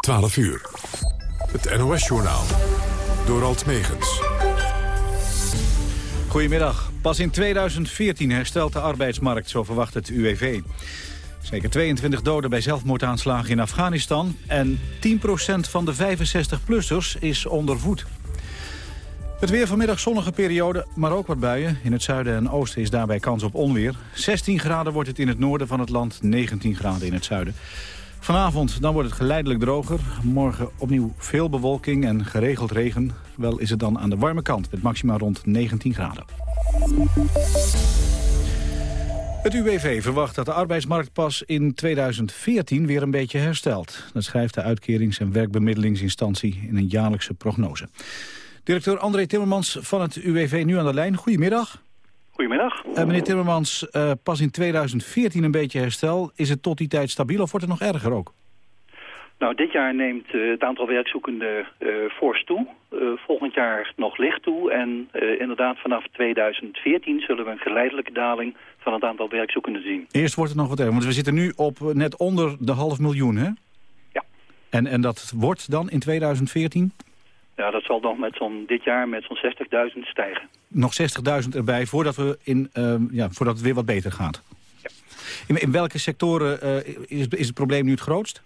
12 uur. Het NOS-journaal. Door Alt Megens. Goedemiddag. Pas in 2014 herstelt de arbeidsmarkt, zo verwacht het UWV. Zeker 22 doden bij zelfmoordaanslagen in Afghanistan... en 10% van de 65-plussers is ondervoed. Het weer vanmiddag zonnige periode, maar ook wat buien. In het zuiden en oosten is daarbij kans op onweer. 16 graden wordt het in het noorden van het land, 19 graden in het zuiden. Vanavond dan wordt het geleidelijk droger. Morgen opnieuw veel bewolking en geregeld regen. Wel is het dan aan de warme kant met maxima rond 19 graden. Het UWV verwacht dat de arbeidsmarkt pas in 2014 weer een beetje herstelt. Dat schrijft de uitkerings- en werkbemiddelingsinstantie in een jaarlijkse prognose. Directeur André Timmermans van het UWV nu aan de lijn. Goedemiddag. Goedemiddag. Uh, meneer Timmermans, uh, pas in 2014 een beetje herstel. Is het tot die tijd stabiel of wordt het nog erger ook? Nou, dit jaar neemt uh, het aantal werkzoekenden fors toe. volgend jaar nog licht toe. En inderdaad, vanaf 2014 zullen we een geleidelijke daling van het aantal werkzoekenden zien. Eerst wordt het nog wat erger, want we zitten nu op net onder de half miljoen, hè? Ja. En, en dat wordt dan in 2014? Ja, dat zal dan met zo'n dit jaar met zo'n 60.000 stijgen. Nog 60.000 erbij voordat, we in, uh, ja, voordat het weer wat beter gaat? Ja. In, in welke sectoren uh, is, is het probleem nu het grootst?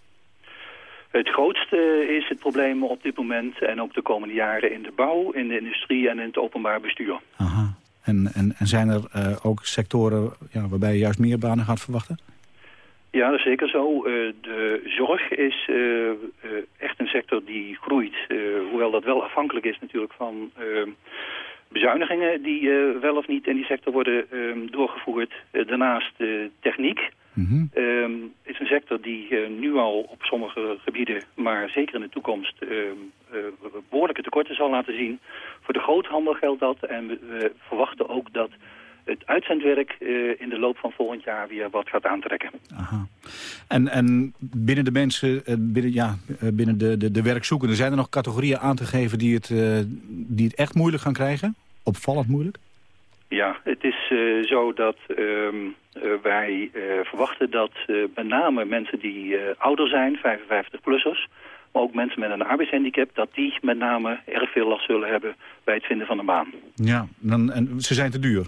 Het grootste is het probleem op dit moment en ook de komende jaren in de bouw, in de industrie en in het openbaar bestuur. Aha. En, en, en zijn er uh, ook sectoren ja, waarbij je juist meer banen gaat verwachten? Ja, dat is zeker zo. Uh, de zorg is uh, uh, echt een sector die groeit. hoewel dat wel afhankelijk is natuurlijk van bezuinigingen die wel of niet in die sector worden doorgevoerd. daarnaast de techniek. Mm -hmm. is een sector die nu al op sommige gebieden, maar zeker in de toekomst, behoorlijke tekorten zal laten zien. Voor de groothandel geldt dat en we verwachten ook dat het uitzendwerk uh, in de loop van volgend jaar weer wat gaat aantrekken. Aha. En, en binnen de mensen, binnen, ja, binnen de, de, de werkzoekenden... zijn er nog categorieën aan te geven die het, uh, die het echt moeilijk gaan krijgen? Opvallend moeilijk? Ja, het is uh, zo dat um, wij verwachten dat met name mensen die ouder zijn, 55-plussers... maar ook mensen met een arbeidshandicap... dat die met name erg veel last zullen hebben bij het vinden van een baan. Ja, dan, en ze zijn te duur.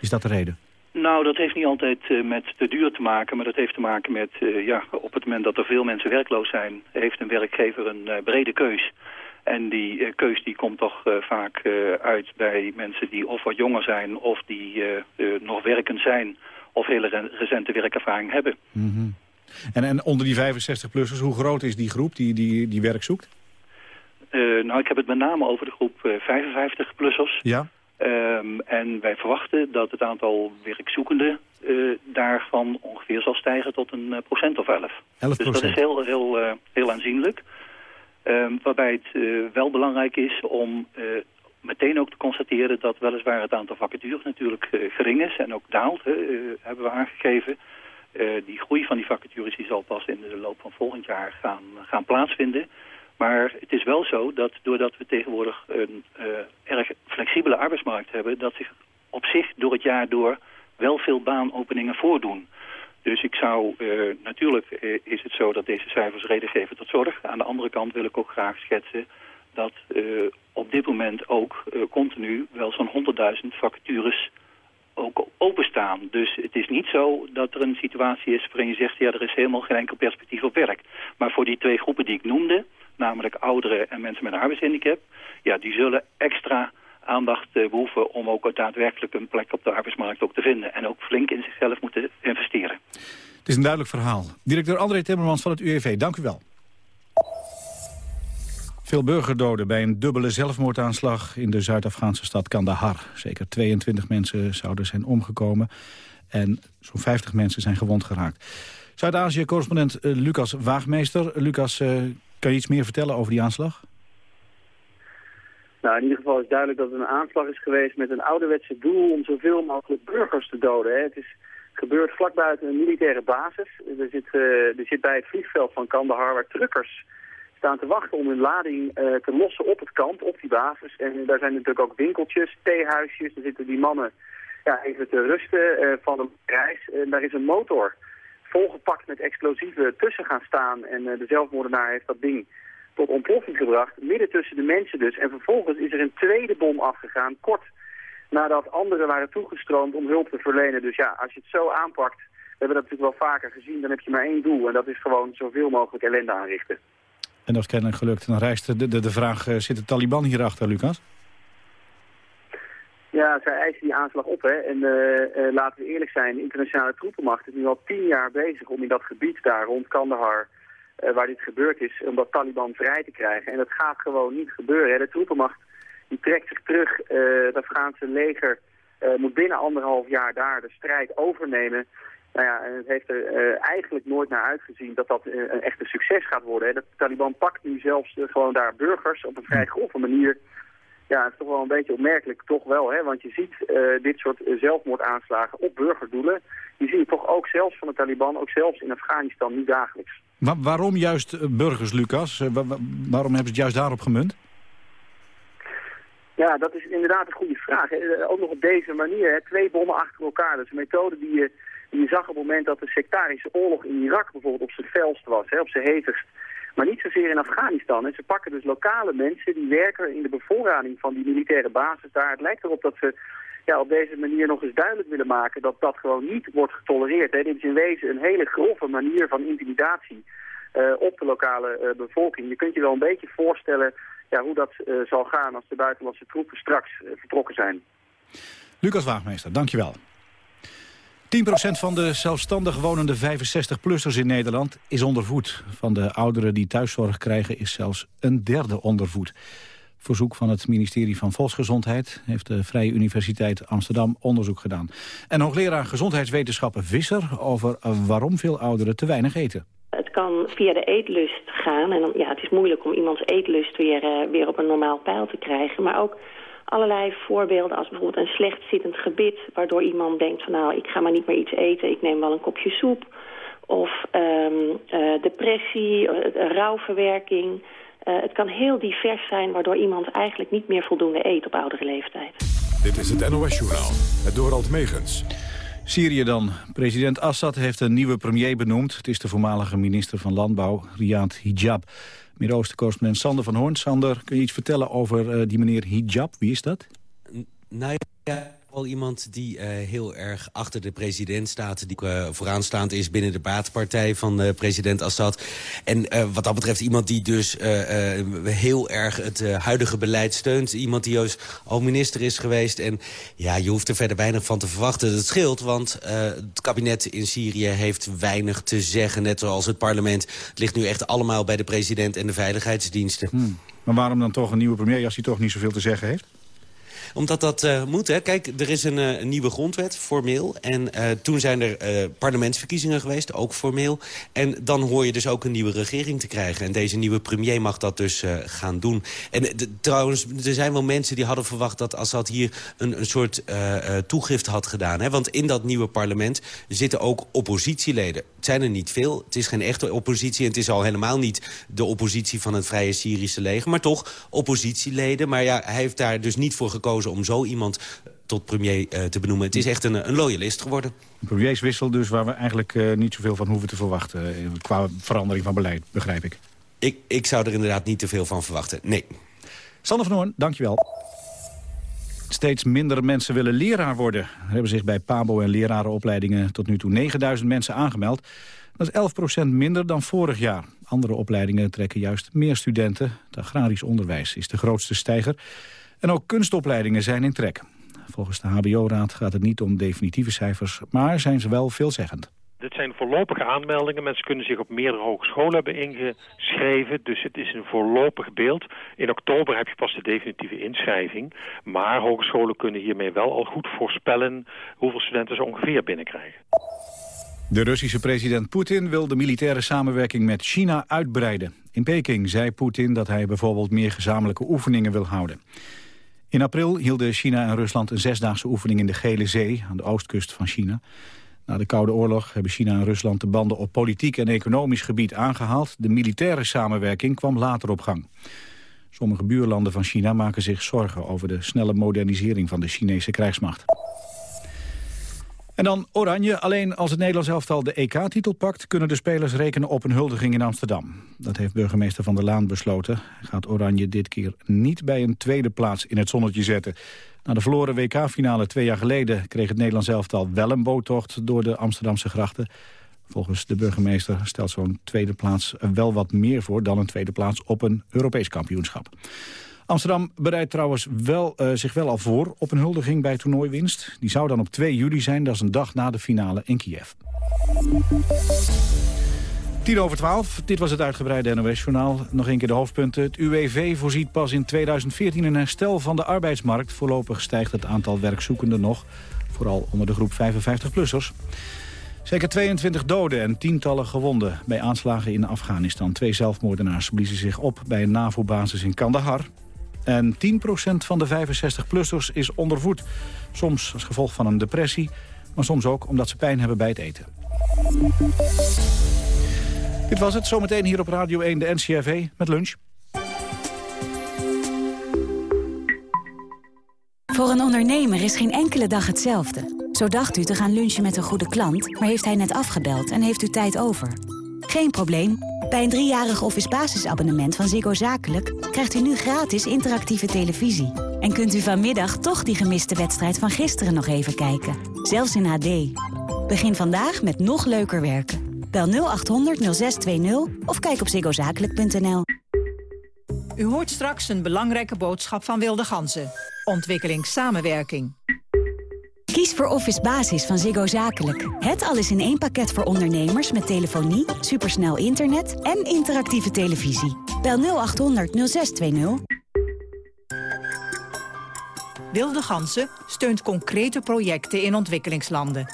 Is dat de reden? Nou, dat heeft niet altijd uh, met te duur te maken, maar dat heeft te maken met, uh, ja, op het moment dat er veel mensen werkloos zijn, heeft een werkgever een uh, brede keus. En die keus die komt toch vaak uit bij mensen die of wat jonger zijn, of die nog werkend zijn, of hele re recente werkervaring hebben. Mm -hmm. en, en onder die 65-plussers, hoe groot is die groep die, die, die werk zoekt? nou, ik heb het met name over de groep 55-plussers. Ja. Um, en wij verwachten dat het aantal werkzoekenden uh, daarvan ongeveer zal stijgen tot een uh, procent of 11. 11 dus dat is heel, heel, uh, heel aanzienlijk. Um, waarbij het wel belangrijk is om meteen ook te constateren dat weliswaar het aantal vacatures natuurlijk gering is en ook daalt, hebben we aangegeven. die groei van die vacatures die zal pas in de loop van volgend jaar gaan, gaan plaatsvinden. Maar het is wel zo dat doordat we tegenwoordig een uh, erg flexibele arbeidsmarkt hebben... dat zich op zich door het jaar door wel veel baanopeningen voordoen. Dus ik zou, uh, natuurlijk uh, is het zo dat deze cijfers reden geven tot zorg. Aan de andere kant wil ik ook graag schetsen dat op dit moment ook continu wel zo'n 100.000 vacatures ook openstaan. Dus het is niet zo dat er een situatie is waarin je zegt... ja, er is helemaal geen enkel perspectief op werk. Maar voor die twee groepen die ik noemde namelijk ouderen en mensen met een arbeidshandicap, ja, die zullen extra aandacht uh, behoeven om ook daadwerkelijk een plek op de arbeidsmarkt ook te vinden. En ook flink in zichzelf moeten investeren. Het is een duidelijk verhaal. Directeur André Timmermans van het UWV, dank u wel. Veel burgerdoden bij een dubbele zelfmoordaanslag in de Zuid-Afghaanse stad Kandahar. Zeker 22 mensen zouden zijn omgekomen en zo'n 50 mensen zijn gewond geraakt. Zuid-Azië-correspondent uh, Lucas Waagmeester. Lucas, uh, kan je iets meer vertellen over die aanslag? Nou, in ieder geval is duidelijk dat het een aanslag is geweest met een ouderwetse doel om zoveel mogelijk burgers te doden. Hè. Het is gebeurd vlak buiten een militaire basis. Er zit, uh, er zit bij het vliegveld van Kandahar waar truckers staan te wachten om hun lading uh, te lossen op het kamp, op die basis. En daar zijn natuurlijk ook winkeltjes, theehuisjes. Er zitten die mannen ja, even te rusten uh, van een reis. En daar is een motor volgepakt met explosieven tussen gaan staan. En de zelfmoordenaar heeft dat ding tot ontploffing gebracht, midden tussen de mensen dus. En vervolgens is er een tweede bom afgegaan, kort nadat anderen waren toegestroomd om hulp te verlenen. Dus ja, als je het zo aanpakt, we hebben dat natuurlijk wel vaker gezien, dan heb je maar één doel. En dat is gewoon zoveel mogelijk ellende aanrichten. En dat is kennelijk gelukt. En dan rijst de, de, de vraag, uh, zit de Taliban hierachter, Lucas? Ja, zij eisen die aanslag op. Hè. En uh, uh, laten we eerlijk zijn, de internationale troepenmacht is nu al tien jaar bezig om in dat gebied daar rond Kandahar, waar dit gebeurd is, om dat Taliban vrij te krijgen. En dat gaat gewoon niet gebeuren. Hè. De troepenmacht die trekt zich terug. het Afghaanse leger moet binnen anderhalf jaar daar de strijd overnemen. Nou ja, en het heeft er uh, eigenlijk nooit naar uitgezien dat dat uh, een echte succes gaat worden. Hè. De Taliban pakt nu zelfs uh, gewoon daar burgers op een vrij grove manier. Ja, het is toch wel een beetje opmerkelijk, toch wel. Hè, want je ziet dit soort zelfmoordaanslagen op burgerdoelen. Die zie je toch ook zelfs van de Taliban, ook zelfs in Afghanistan, niet dagelijks. Maar waarom juist burgers, Lucas? waarom hebben ze het juist daarop gemunt? Ja, dat is inderdaad een goede vraag. Hè. Ook nog op deze manier, hè. twee bommen achter elkaar. Dat is een methode die je je zag op het moment dat de sectarische oorlog in Irak bijvoorbeeld op zijn felst was, hè, op zijn hevigst. Maar niet zozeer in Afghanistan. En ze pakken dus lokale mensen die werken in de bevoorrading van die militaire basis daar. Het lijkt erop dat ze ja, op deze manier nog eens duidelijk willen maken dat dat gewoon niet wordt getolereerd. Hè. Dit is in wezen een hele grove manier van intimidatie uh, op de lokale uh, bevolking. Je kunt je wel een beetje voorstellen ja, hoe dat uh, zal gaan als de buitenlandse troepen straks vertrokken zijn. Lucas Waagmeester, dankjewel. 10% van de zelfstandig wonende 65-plussers in Nederland is ondervoed. Van de ouderen die thuiszorg krijgen is zelfs een derde ondervoed. Verzoek van het ministerie van Volksgezondheid heeft de Vrije Universiteit Amsterdam onderzoek gedaan. En hoogleraar gezondheidswetenschappen Visser over waarom veel ouderen te weinig eten. Het kan via de eetlust gaan. En ja, het is moeilijk om iemands eetlust weer, uh, weer op een normaal peil te krijgen. Maar ook allerlei voorbeelden als bijvoorbeeld een slecht zittend gebit... waardoor iemand denkt van nou, ik ga maar niet meer iets eten, ik neem wel een kopje soep. Of um, uh, depressie, uh, rouwverwerking. Uh, het kan heel divers zijn waardoor iemand eigenlijk niet meer voldoende eet op oudere leeftijd. Dit is het NOS-journaal, het Dorald Megens. Syrië dan. President Assad heeft een nieuwe premier benoemd. Het is de voormalige minister van Landbouw, Riyad Hijab. Midden-Oosten-correspondent Sander van Hoorn. Sander, kun je iets vertellen over uh, die meneer Hijab? Wie is dat? Nou wel iemand die uh, heel erg achter de president staat. Die uh, vooraanstaand is binnen de baatpartij van uh, president Assad. En wat dat betreft iemand die dus heel erg het huidige beleid steunt. Iemand die juist al minister is geweest. En ja, je hoeft er verder weinig van te verwachten. Het scheelt, want het kabinet in Syrië heeft weinig te zeggen. Net zoals het parlement. Het ligt nu echt allemaal bij de president en de veiligheidsdiensten. Hmm. Maar waarom dan toch een nieuwe premier als hij toch niet zoveel te zeggen heeft? Omdat dat uh, moet. Hè. Kijk, er is een, een, nieuwe grondwet, formeel. En uh, toen zijn er parlementsverkiezingen geweest, ook formeel. En dan hoor je dus ook een nieuwe regering te krijgen. En deze nieuwe premier mag dat dus gaan doen. En trouwens, er zijn wel mensen die hadden verwacht... dat Assad hier een, een soort toegift had gedaan. Hè. Want in dat nieuwe parlement zitten ook oppositieleden. Het zijn er niet veel. Het is geen echte oppositie. En het is al helemaal niet de oppositie van het Vrije Syrische leger. Maar toch oppositieleden. Maar ja, hij heeft daar dus niet voor gekozen om zo iemand tot premier uh, te benoemen. Het is echt een, een loyalist geworden. Een premierswissel dus waar we eigenlijk uh, niet zoveel van hoeven te verwachten... Qua verandering van beleid, begrijp ik. ik. Ik zou er inderdaad niet te veel van verwachten, nee. Sander van Hoorn, dankjewel. Steeds minder mensen willen leraar worden. Er hebben zich bij PABO en lerarenopleidingen tot nu toe 9000 mensen aangemeld. Dat is 11% minder dan vorig jaar. Andere opleidingen trekken juist meer studenten. Het agrarisch onderwijs is de grootste stijger. En ook kunstopleidingen zijn in trek. Volgens de HBO-raad gaat het niet om definitieve cijfers, maar zijn ze wel veelzeggend. Dit zijn voorlopige aanmeldingen. Mensen kunnen zich op meerdere hogescholen hebben ingeschreven. Dus het is een voorlopig beeld. In oktober heb je pas de definitieve inschrijving. Maar hogescholen kunnen hiermee wel al goed voorspellen... hoeveel studenten ze ongeveer binnenkrijgen. De Russische president Poetin wil de militaire samenwerking met China uitbreiden. In Peking zei Poetin dat hij bijvoorbeeld meer gezamenlijke oefeningen wil houden. In april hielden China en Rusland een zesdaagse oefening in de Gele Zee, aan de oostkust van China. Na de Koude Oorlog hebben China en Rusland de banden op politiek en economisch gebied aangehaald. De militaire samenwerking kwam later op gang. Sommige buurlanden van China maken zich zorgen over de snelle modernisering van de Chinese krijgsmacht. En dan Oranje. Alleen als het Nederlands elftal de EK-titel pakt... kunnen de spelers rekenen op een huldiging in Amsterdam. Dat heeft burgemeester Van der Laan besloten. Gaat Oranje dit keer niet bij een tweede plaats in het zonnetje zetten. Na de verloren WK-finale twee jaar geleden... kreeg het Nederlands elftal wel een boottocht door de Amsterdamse grachten. Volgens de burgemeester stelt zo'n tweede plaats wel wat meer voor... dan een tweede plaats op een Europees kampioenschap. Amsterdam bereidt trouwens wel, uh, zich wel al voor op een huldiging bij toernooiwinst. Die zou dan op 2 juli zijn, dat is een dag na de finale in Kiev. 10 over 12, dit was het uitgebreide NOS-journaal. Nog een keer de hoofdpunten. Het UWV voorziet pas in 2014 een herstel van de arbeidsmarkt. Voorlopig stijgt het aantal werkzoekenden nog. Vooral onder de groep 55-plussers. Zeker 22 doden en tientallen gewonden bij aanslagen in Afghanistan. Twee zelfmoordenaars bliezen zich op bij een NAVO-basis in Kandahar. En 10% van de 65-plussers is ondervoed. Soms als gevolg van een depressie, maar soms ook omdat ze pijn hebben bij het eten. Dit was het, zometeen hier op Radio 1 de NCRV met lunch. Voor een ondernemer is geen enkele dag hetzelfde. Zo dacht u te gaan lunchen met een goede klant, maar heeft hij net afgebeld en heeft u tijd over. Geen probleem. Bij een driejarig office basisabonnement van Ziggo Zakelijk... krijgt u nu gratis interactieve televisie. En kunt u vanmiddag toch die gemiste wedstrijd van gisteren nog even kijken. Zelfs in HD. Begin vandaag met nog leuker werken. Bel 0800 0620 of kijk op ziggozakelijk.nl. U hoort straks een belangrijke boodschap van Wilde Ganzen. Ontwikkelingssamenwerking. Kies voor Office Basis van Ziggo Zakelijk. Het alles in één pakket voor ondernemers met telefonie, supersnel internet en interactieve televisie. Bel 0800 0620. Wilde Gansen steunt concrete projecten in ontwikkelingslanden.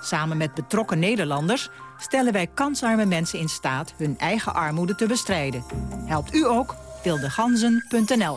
Samen met betrokken Nederlanders stellen wij kansarme mensen in staat hun eigen armoede te bestrijden. Helpt u ook? wildeganzen.nl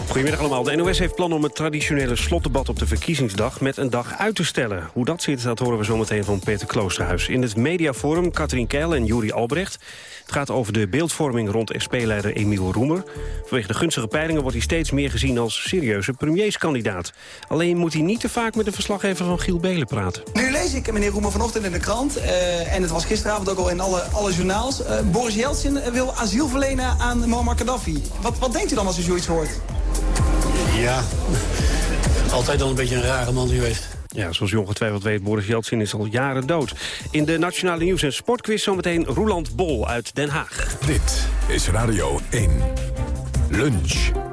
Goedemiddag allemaal. De NOS heeft plan om het traditionele slotdebat op de verkiezingsdag met een dag uit te stellen. Hoe dat zit, dat horen we zometeen van Peter Kloosterhuis. In het mediaforum Katrien Keil en Juri Albrecht. Het gaat over de beeldvorming rond SP-leider Emiel Roemer. Vanwege de gunstige peilingen wordt hij steeds meer gezien als serieuze premierskandidaat. Alleen moet hij niet te vaak met de verslaggever van Giel Belen praten. Nu lees ik meneer Roemer vanochtend in de krant, uh, en het was gisteravond ook al in alle, alle journaals. Uh, Boris Yeltsin wil asiel verlenen aan Muammar Gaddafi. Wat, wat denkt u dan als u zoiets hoort? Ja, altijd al een beetje een rare man geweest. Ja, zoals u ongetwijfeld weet, Boris Yeltsin is al jaren dood. In de Nationale Nieuws- en Sportquiz zometeen Roeland Bol uit Den Haag. Dit is Radio 1. Lunch.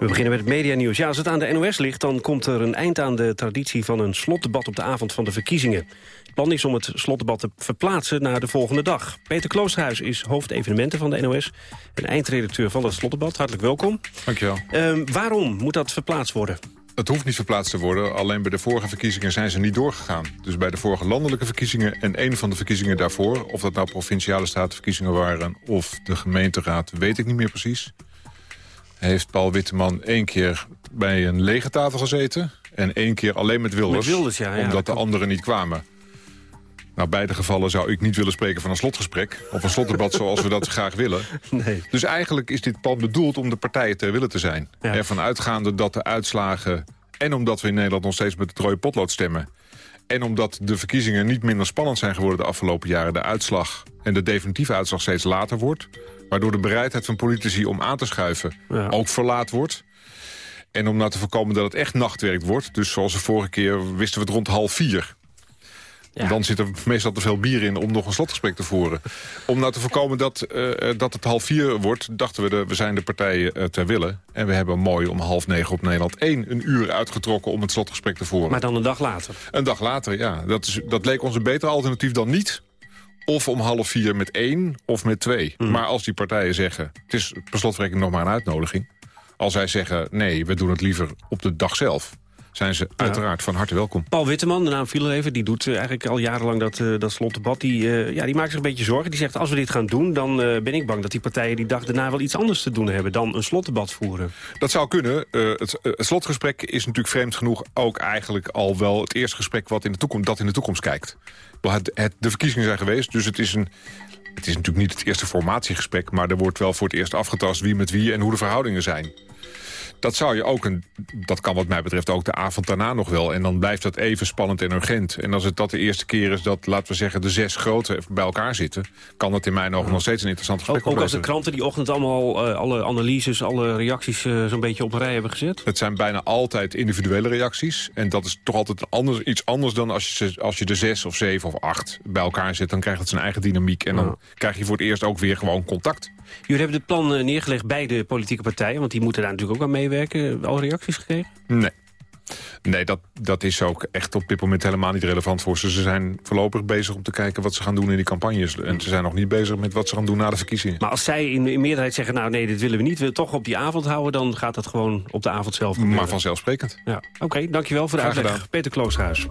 We beginnen met het medianieuws. Ja, als het aan de NOS ligt, dan komt er een eind aan de traditie van een slotdebat op de avond van de verkiezingen. Het plan is om het slotdebat te verplaatsen naar de volgende dag. Peter Kloosterhuis is hoofdevenementen van de NOS en eindredacteur van dat slotdebat. Hartelijk welkom. Dankjewel. Uh, waarom moet dat verplaatst worden? Het hoeft niet verplaatst te worden. Alleen bij de vorige verkiezingen zijn ze niet doorgegaan. Dus bij de vorige landelijke verkiezingen en een van de verkiezingen daarvoor... of dat nou provinciale statenverkiezingen waren of de gemeenteraad... weet ik niet meer precies. Heeft Paul Witteman één keer bij een lege tafel gezeten... en één keer alleen met Wilders, met Wilders ja, ja, omdat de anderen niet kwamen. Nou, beide gevallen zou ik niet willen spreken van een slotgesprek... of een slotdebat zoals we dat graag willen. Nee. Dus eigenlijk is dit plan bedoeld om de partijen ter willen te zijn. Ja. Ervan uitgaande dat de uitslagen... en omdat we in Nederland nog steeds met het rode potlood stemmen... en omdat de verkiezingen niet minder spannend zijn geworden de afgelopen jaren... de uitslag en de definitieve uitslag steeds later wordt... waardoor de bereidheid van politici om aan te schuiven Ja. ook verlaat wordt... En om nou te voorkomen dat het echt nachtwerk wordt... dus zoals de vorige keer wisten we het rond half vier... Ja. En dan zit er meestal te veel bier in om nog een slotgesprek te voeren. Om nou te voorkomen dat, eh, dat het half vier wordt... dachten we, de, we zijn de partijen eh, ter wille. En we hebben mooi om half negen op Nederland 1 een uur uitgetrokken... om het slotgesprek te voeren. Maar dan een dag later. Een dag later, ja. Dat, is, dat leek ons een beter alternatief dan niet. Of om half vier met één of met twee. Hmm. Maar als die partijen zeggen... het is per slotverrekening nog maar een uitnodiging. Als zij zeggen, nee, we doen het liever op de dag zelf... zijn ze uiteraard van harte welkom. Paul Witteman, de naam viel er even, die doet eh, eigenlijk al jarenlang dat, uh, dat slotdebat. Die, uh, ja, die maakt zich een beetje zorgen. Die zegt, als we dit gaan doen, dan ben ik bang dat die partijen die dag daarna wel iets anders te doen hebben dan een slotdebat voeren. Dat zou kunnen. Het, het, slotgesprek is natuurlijk vreemd genoeg ook eigenlijk al wel het eerste gesprek wat in de toekomst, dat in de toekomst kijkt. Het, het, de verkiezingen zijn geweest, dus het is een het is natuurlijk niet het eerste formatiegesprek... maar er wordt wel voor het eerst afgetast wie met wie en hoe de verhoudingen zijn dat zou je ook, een, dat kan wat mij betreft ook de avond daarna nog wel. En dan blijft dat even spannend en urgent. En als het dat de eerste keer is dat, laten we zeggen, de zes grote bij elkaar zitten... kan dat in mijn ogen nog steeds een interessant gesprek Ook, ook als de kranten die ochtend allemaal uh, alle analyses, alle reacties uh, zo'n beetje op een rij hebben gezet? Het zijn bijna altijd individuele reacties. En dat is toch altijd anders, iets anders dan als je, als je de zes of zeven of acht bij elkaar zit. Dan krijgt het zijn eigen dynamiek. En dan krijg je voor het eerst ook weer gewoon contact. Jullie hebben het plan eh, neergelegd bij de politieke partijen... want die moeten daar natuurlijk ook aan meewerken. Al reacties gekregen? Nee. Nee, dat, dat is ook echt op dit moment helemaal niet relevant voor ze. Ze zijn voorlopig bezig om te kijken wat ze gaan doen in die campagnes. En ze zijn nog niet bezig met wat ze gaan doen na de verkiezingen. Maar als zij in, in meerderheid zeggen, nou nee, dit willen we niet... willen toch op die avond houden, dan gaat dat gewoon op de avond zelf gebeuren. Maar vanzelfsprekend. Ja. Oké, dankjewel voor de uitleg. Peter Klooshuis.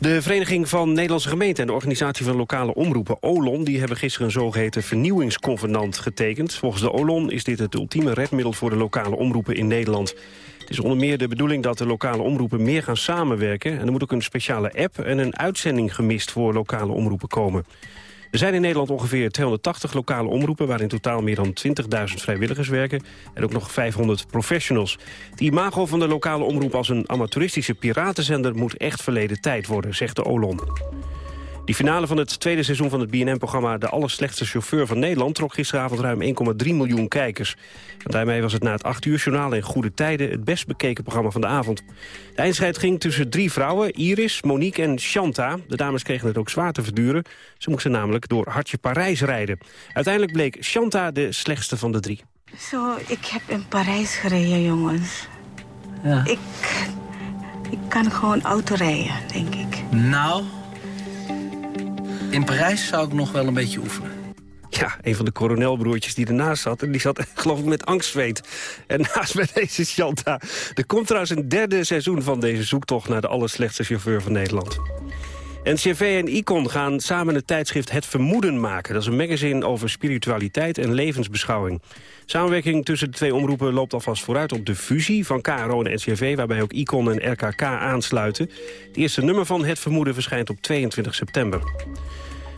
De Vereniging van Nederlandse Gemeenten en de Organisatie van Lokale Omroepen, OLON, die hebben gisteren een zogeheten vernieuwingsconvenant getekend. Volgens de OLON is dit het ultieme redmiddel voor de lokale omroepen in Nederland. Het is onder meer de bedoeling dat de lokale omroepen meer gaan samenwerken. En er moet ook een speciale app en een uitzending gemist voor lokale omroepen komen. Er zijn in Nederland ongeveer 280 lokale omroepen... waar in totaal meer dan 20.000 vrijwilligers werken... en ook nog 500 professionals. De imago van de lokale omroep als een amateuristische piratenzender... moet echt verleden tijd worden, zegt de OLON. Die finale van het tweede seizoen van het BNN-programma... De Allerslechtste Chauffeur van Nederland... trok gisteravond ruim 1,3 miljoen kijkers. En daarmee was het na het 8 uur journaal in goede tijden... het best bekeken programma van de avond. De eindstrijd ging tussen drie vrouwen, Iris, Monique en Chanta. De dames kregen het ook zwaar te verduren. Ze moesten namelijk door Hartje Parijs rijden. Uiteindelijk bleek Chanta de slechtste van de drie. Zo, ik heb in Parijs gereden, jongens. Ja. Ik, ik kan gewoon auto rijden, denk ik. Nou, in Parijs zou ik nog wel een beetje oefenen. Ja, een van de coronelbroertjes die ernaast zat. En die zat geloof ik met angstzweet. En naast bij deze Chanta. Er komt trouwens een derde seizoen van deze zoektocht... naar de allerslechtste chauffeur van Nederland. NCV en Icon gaan samen het tijdschrift Het Vermoeden maken. Dat is een magazine over spiritualiteit en levensbeschouwing. Samenwerking tussen de twee omroepen loopt alvast vooruit op de fusie van KRO en NCV... waarbij ook Icon en RKK aansluiten. Het eerste nummer van Het Vermoeden verschijnt op 22 september.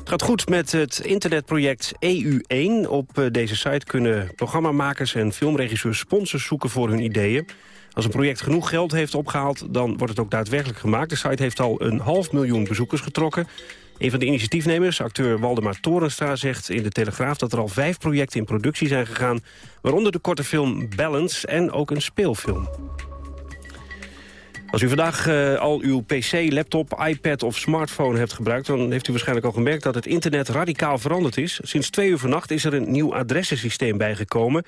Gaat goed met het internetproject EU1. Op eh, deze site kunnen programmamakers en filmregisseurs sponsors zoeken voor hun ideeën. Als een project genoeg geld heeft opgehaald, dan wordt het ook daadwerkelijk gemaakt. De site heeft al een half miljoen bezoekers getrokken. Een van de initiatiefnemers, acteur Waldemar Torenstra, zegt in de Telegraaf... dat er al vijf projecten in productie zijn gegaan... waaronder de korte film Balance en ook een speelfilm. Als u vandaag uh, al uw pc, laptop, iPad of smartphone hebt gebruikt... dan heeft u waarschijnlijk al gemerkt dat het internet radicaal veranderd is. Sinds twee uur vannacht is er een nieuw adressensysteem bijgekomen.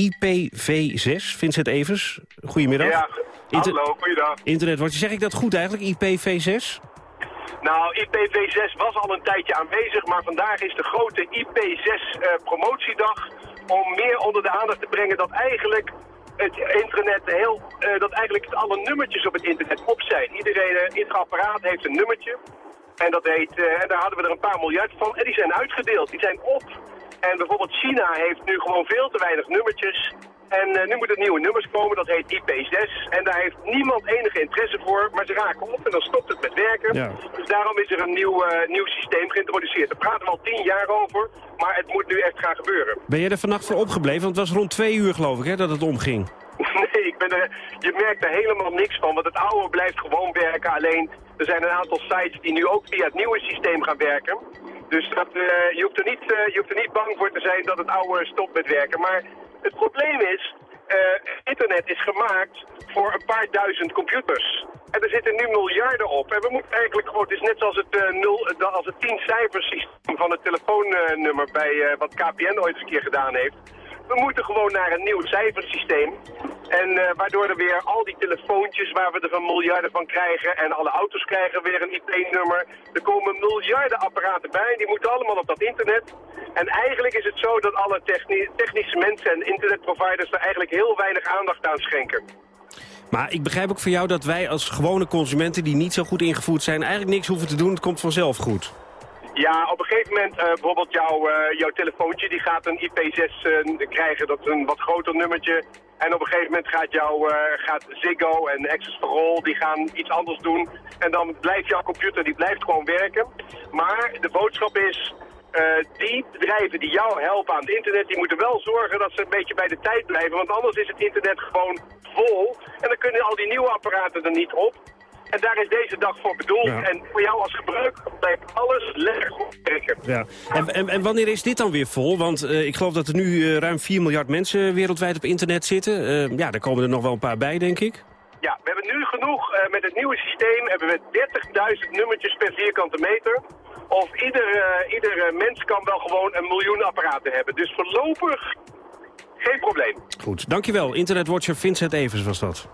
IPv6, Vincent Evers, goedemiddag. Ja, hallo, goeiedag. Internet, wat zeg ik dat goed eigenlijk, IPv6? Nou, IPv6 was al een tijdje aanwezig, maar vandaag is de grote IP6-promotiedag... Uh, om meer onder de aandacht te brengen dat eigenlijk het internet heel, uh, dat eigenlijk alle nummertjes op het internet op zijn. Iedereen, uh, ieder apparaat heeft een nummertje. En, dat heet, daar hadden we er een paar miljard van. En die zijn uitgedeeld, die zijn op. En bijvoorbeeld China heeft nu gewoon veel te weinig nummertjes. En uh, nu moeten nieuwe nummers komen, dat heet IP6. En daar heeft niemand enige interesse voor, maar ze raken op en dan stopt het met werken. Ja. Dus daarom is er een nieuw, uh, nieuw systeem geïntroduceerd. Daar praten we al tien jaar over, maar het moet nu echt gaan gebeuren. Ben jij er vannacht voor opgebleven? Want het was rond twee uur geloof ik hè, dat het omging. Nee, ik ben er, je merkt er helemaal niks van, want het oude blijft gewoon werken. Alleen, er zijn een aantal sites die nu ook via het nieuwe systeem gaan werken. Dus dat, uh, je, hoeft er niet, je hoeft er niet bang voor te zijn dat het oude stopt met werken. Maar het probleem is, uh, internet is gemaakt voor een paar duizend computers. En er zitten nu miljarden op. En we moeten eigenlijk gewoon, het is net zoals het, uh, nul, als het tien cijfers systeem van het telefoonnummer bij wat KPN ooit eens een keer gedaan heeft. We moeten gewoon naar een nieuw cijfersysteem. En uh, waardoor er weer al die telefoontjes waar we er van miljarden van krijgen... en alle auto's krijgen weer een IP-nummer. Er komen miljarden apparaten bij, die moeten allemaal op dat internet. En eigenlijk is het zo dat alle techni technische mensen en internetproviders... er eigenlijk heel weinig aandacht aan schenken. Maar ik begrijp ook van jou dat wij als gewone consumenten... die niet zo goed ingevoerd zijn, eigenlijk niks hoeven te doen. Het komt vanzelf goed. Ja, op een gegeven moment uh, bijvoorbeeld jouw, uh, jouw telefoontje die gaat een IP6 uh, krijgen. Dat is een wat groter nummertje. En op een gegeven moment gaat, jouw, gaat Ziggo en Access for All die gaan iets anders doen. En dan blijft jouw computer die blijft gewoon werken. Maar de boodschap is, die bedrijven die jou helpen aan het internet, die moeten wel zorgen dat ze een beetje bij de tijd blijven. Want anders is het internet gewoon vol. En dan kunnen al die nieuwe apparaten er niet op. En daar is deze dag voor bedoeld. En voor jou als gebruiker blijft alles lekker goed werken. Ja. En, en, en, wanneer is dit dan weer vol? Want uh, ik geloof dat er nu uh, ruim 4 miljard mensen wereldwijd op internet zitten. Uh, ja, daar komen er nog wel een paar bij, denk ik. Ja, we hebben nu genoeg. met het nieuwe systeem hebben we 30.000 nummertjes per vierkante meter. Of ieder, ieder mens kan wel gewoon een miljoen apparaten hebben. Dus voorlopig geen probleem. Goed, dankjewel. Internetwatcher Vincent Evers was dat.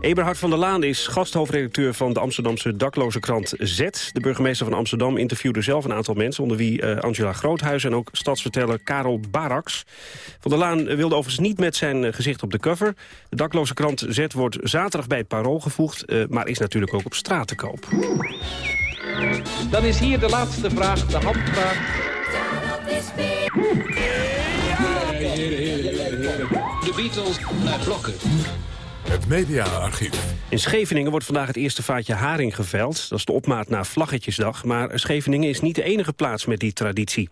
Eberhard van der Laan is gasthoofdredacteur van de Amsterdamse dakloze krant Z. De burgemeester van Amsterdam interviewde zelf een aantal mensen... onder wie uh, Angela Groothuis en ook stadsverteller Karel Baraks. Van der Laan wilde overigens niet met zijn eh, gezicht op de cover. De dakloze krant Z wordt zaterdag bij het Parool gevoegd... Uh, maar is natuurlijk ook op straat te koop. Dan is hier de laatste vraag, de handvraag. De Beatles naar blokken. Het mediaarchief. In Scheveningen wordt vandaag het eerste vaatje haring geveild. Dat is de opmaat na Vlaggetjesdag. Maar Scheveningen is niet de enige plaats met die traditie.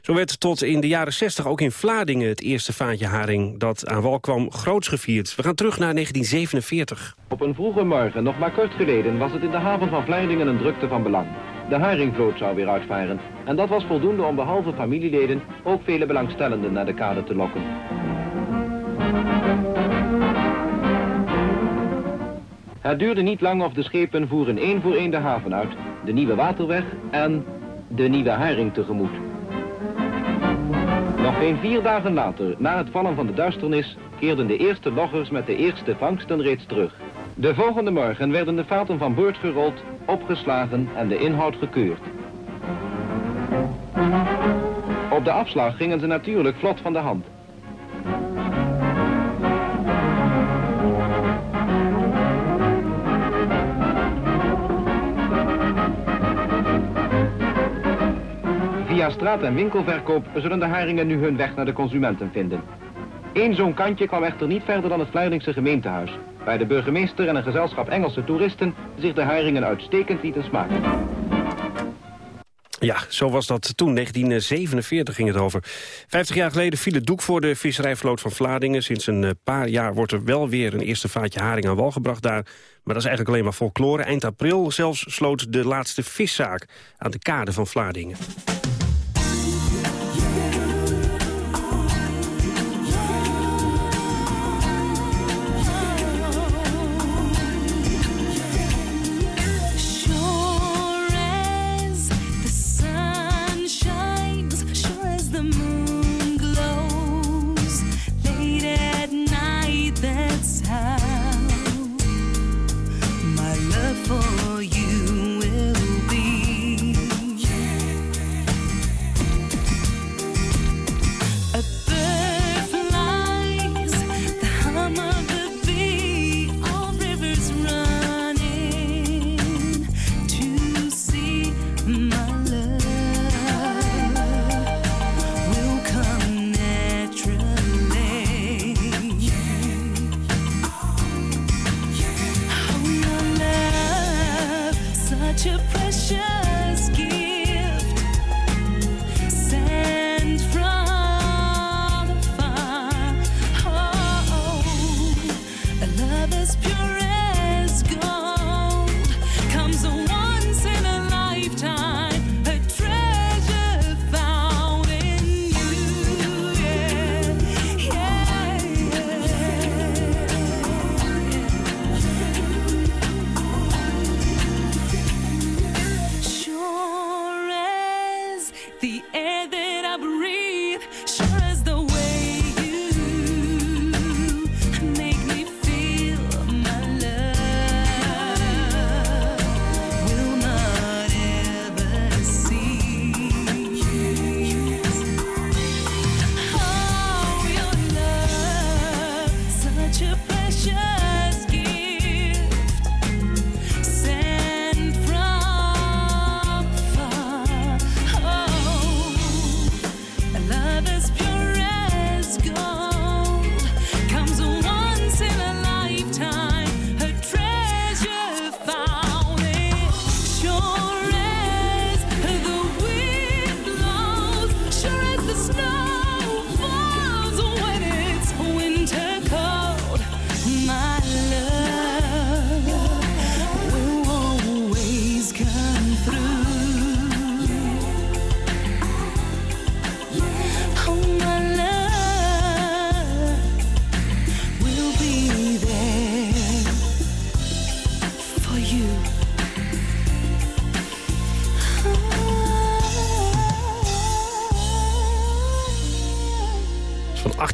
Zo werd tot in de jaren 60 ook in Vlaardingen het eerste vaatje haring dat aan wal kwam groots gevierd. We gaan terug naar 1947. Op een vroege morgen, nog maar kort geleden, was het in de haven van Vlaardingen een drukte van belang. De haringvloot zou weer uitvaren. En dat was voldoende om behalve familieleden ook vele belangstellenden naar de kade te lokken. Het duurde niet lang of de schepen voeren één voor één de haven uit, de Nieuwe Waterweg en de Nieuwe Haring tegemoet. Nog geen vier dagen later, na het vallen van de duisternis, keerden de eerste loggers met de eerste vangsten reeds terug. De volgende morgen werden de vaten van boord gerold, opgeslagen en de inhoud gekeurd. Op de afslag gingen ze natuurlijk vlot van de hand. Via straat- en winkelverkoop zullen de haringen nu hun weg naar de consumenten vinden. Eén zo'n kantje kwam echter niet verder dan het Vleudingse gemeentehuis, waar de burgemeester en een gezelschap Engelse toeristen zich de haringen uitstekend lieten smaken. Ja, zo was dat toen. 1947 ging het over. Vijftig jaar geleden viel het doek voor de visserijvloot van Vladingen. Sinds een eh, paar jaar wordt er wel weer een eerste vaatje haring aan wal gebracht daar. Maar dat is eigenlijk alleen maar folklore. Eind april zelfs sloot de laatste viszaak aan de kade van Vladingen.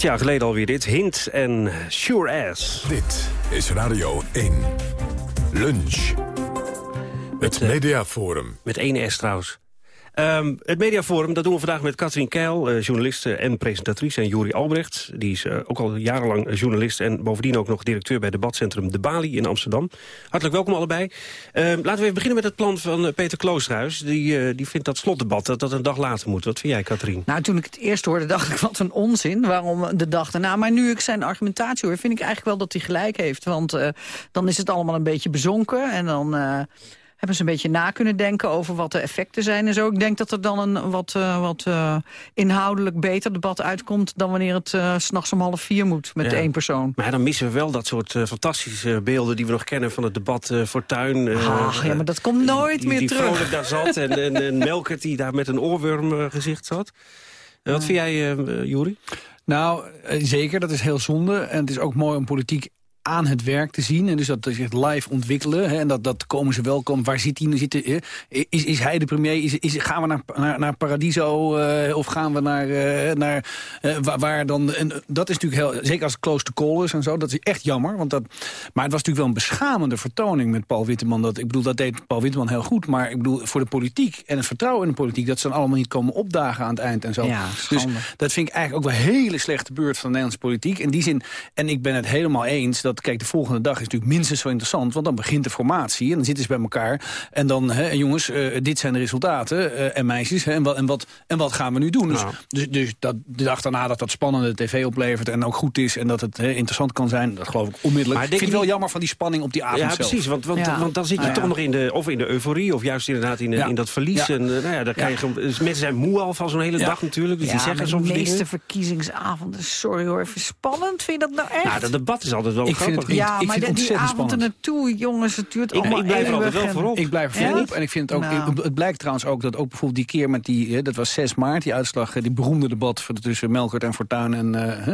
Acht jaar geleden alweer dit. Hint en Sure Ass. Dit is Radio 1. Lunch. Het Mediaforum. Met één S trouwens. Um, het Mediaforum, dat doen we vandaag met Katrien Keil, uh, journalist en presentatrice. En Juri Albrecht, die is uh, ook al jarenlang journalist... en bovendien ook nog directeur bij debatcentrum De Bali in Amsterdam. Hartelijk welkom allebei. Uh, laten we even beginnen met het plan van Peter Kloosterhuis. Die, die vindt dat slotdebat dat dat een dag later moet. Wat vind jij, Katrien? Nou, toen ik het eerst hoorde, dacht ik, wat een onzin. Waarom de dag daarna? Maar nu ik zijn argumentatie hoor, vind ik eigenlijk wel dat hij gelijk heeft. Want dan is het allemaal een beetje bezonken en dan hebben ze een beetje na kunnen denken over wat de effecten zijn en zo. Ik denk dat er dan een wat, uh, wat uh, inhoudelijk beter debat uitkomt... dan wanneer het uh, s'nachts om half vier moet met ja. één persoon. Maar dan missen we wel dat soort fantastische beelden... die we nog kennen van het debat Fortuin. Ach, ja, maar dat komt nooit die, meer die terug. Die vrolijk daar zat en, en, en Melkert die daar met een oorwormgezicht zat. Wat vind jij, Juri? Nou, zeker, dat is heel zonde. En het is ook mooi om politiek aan het werk te zien. En dus dat zich live ontwikkelen. Hè, en dat, dat komen ze welkom. Waar zit hij? Zit, hè? Is, is hij de premier? Is, is, gaan we naar, naar, naar Paradiso? Uh, of gaan we naar... Uh, naar uh, waar, waar, dan... En dat is natuurlijk heel... Zeker als het close to call is en zo. Dat is echt jammer. Want dat, maar het was natuurlijk wel een beschamende vertoning met Paul Witteman. Dat, ik bedoel, dat deed Paul Witteman heel goed. Maar ik bedoel, voor de politiek en het vertrouwen in de politiek... dat ze dan allemaal niet komen opdagen aan het eind en zo. Ja, dus dat vind ik eigenlijk ook wel een hele slechte beurt van de Nederlandse politiek. In die zin, en ik ben het helemaal eens... dat kijk, de volgende dag is natuurlijk minstens zo interessant... want dan begint de formatie en dan zitten ze bij elkaar. En dan, hè, jongens, uh, dit zijn de resultaten. Uh, en meisjes, hè, en, wat, en, wat, en wat gaan we nu doen? Nou. Dus, dus, dus dat, de dag daarna dat dat spannende tv oplevert... en ook goed is en dat het hè, interessant kan zijn... dat geloof ik onmiddellijk. Maar ik vind het wel jammer van die spanning op die avond Ja, zelf. precies, want, want, ja. want dan zit je nou, toch ja. nog in de, of in de euforie... of juist inderdaad in, Ja. in dat verlies. Ja. En, uh, nou ja, dan krijg je, dus mensen zijn moe al van zo'n hele Ja. dag natuurlijk. Dus ja, die zeggen soms de meeste dingen. verkiezingsavonden, sorry hoor, even spannend. Vind je dat nou echt? Nou, dat debat is altijd wel Ik vind het- ja, ik maar vind de- het die ontzettend avond er spannend. naartoe, jongens, het duurt Ik- allemaal ik blijf er altijd wel en- voorop. Ik blijf er voorop. En ik vind het ook. Nou. Het, het blijkt trouwens ook dat ook bijvoorbeeld die keer met die. hè, dat was 6 maart, die uitslag, eh, die beroemde debat tussen Melkert en Fortuyn. En, eh, hè.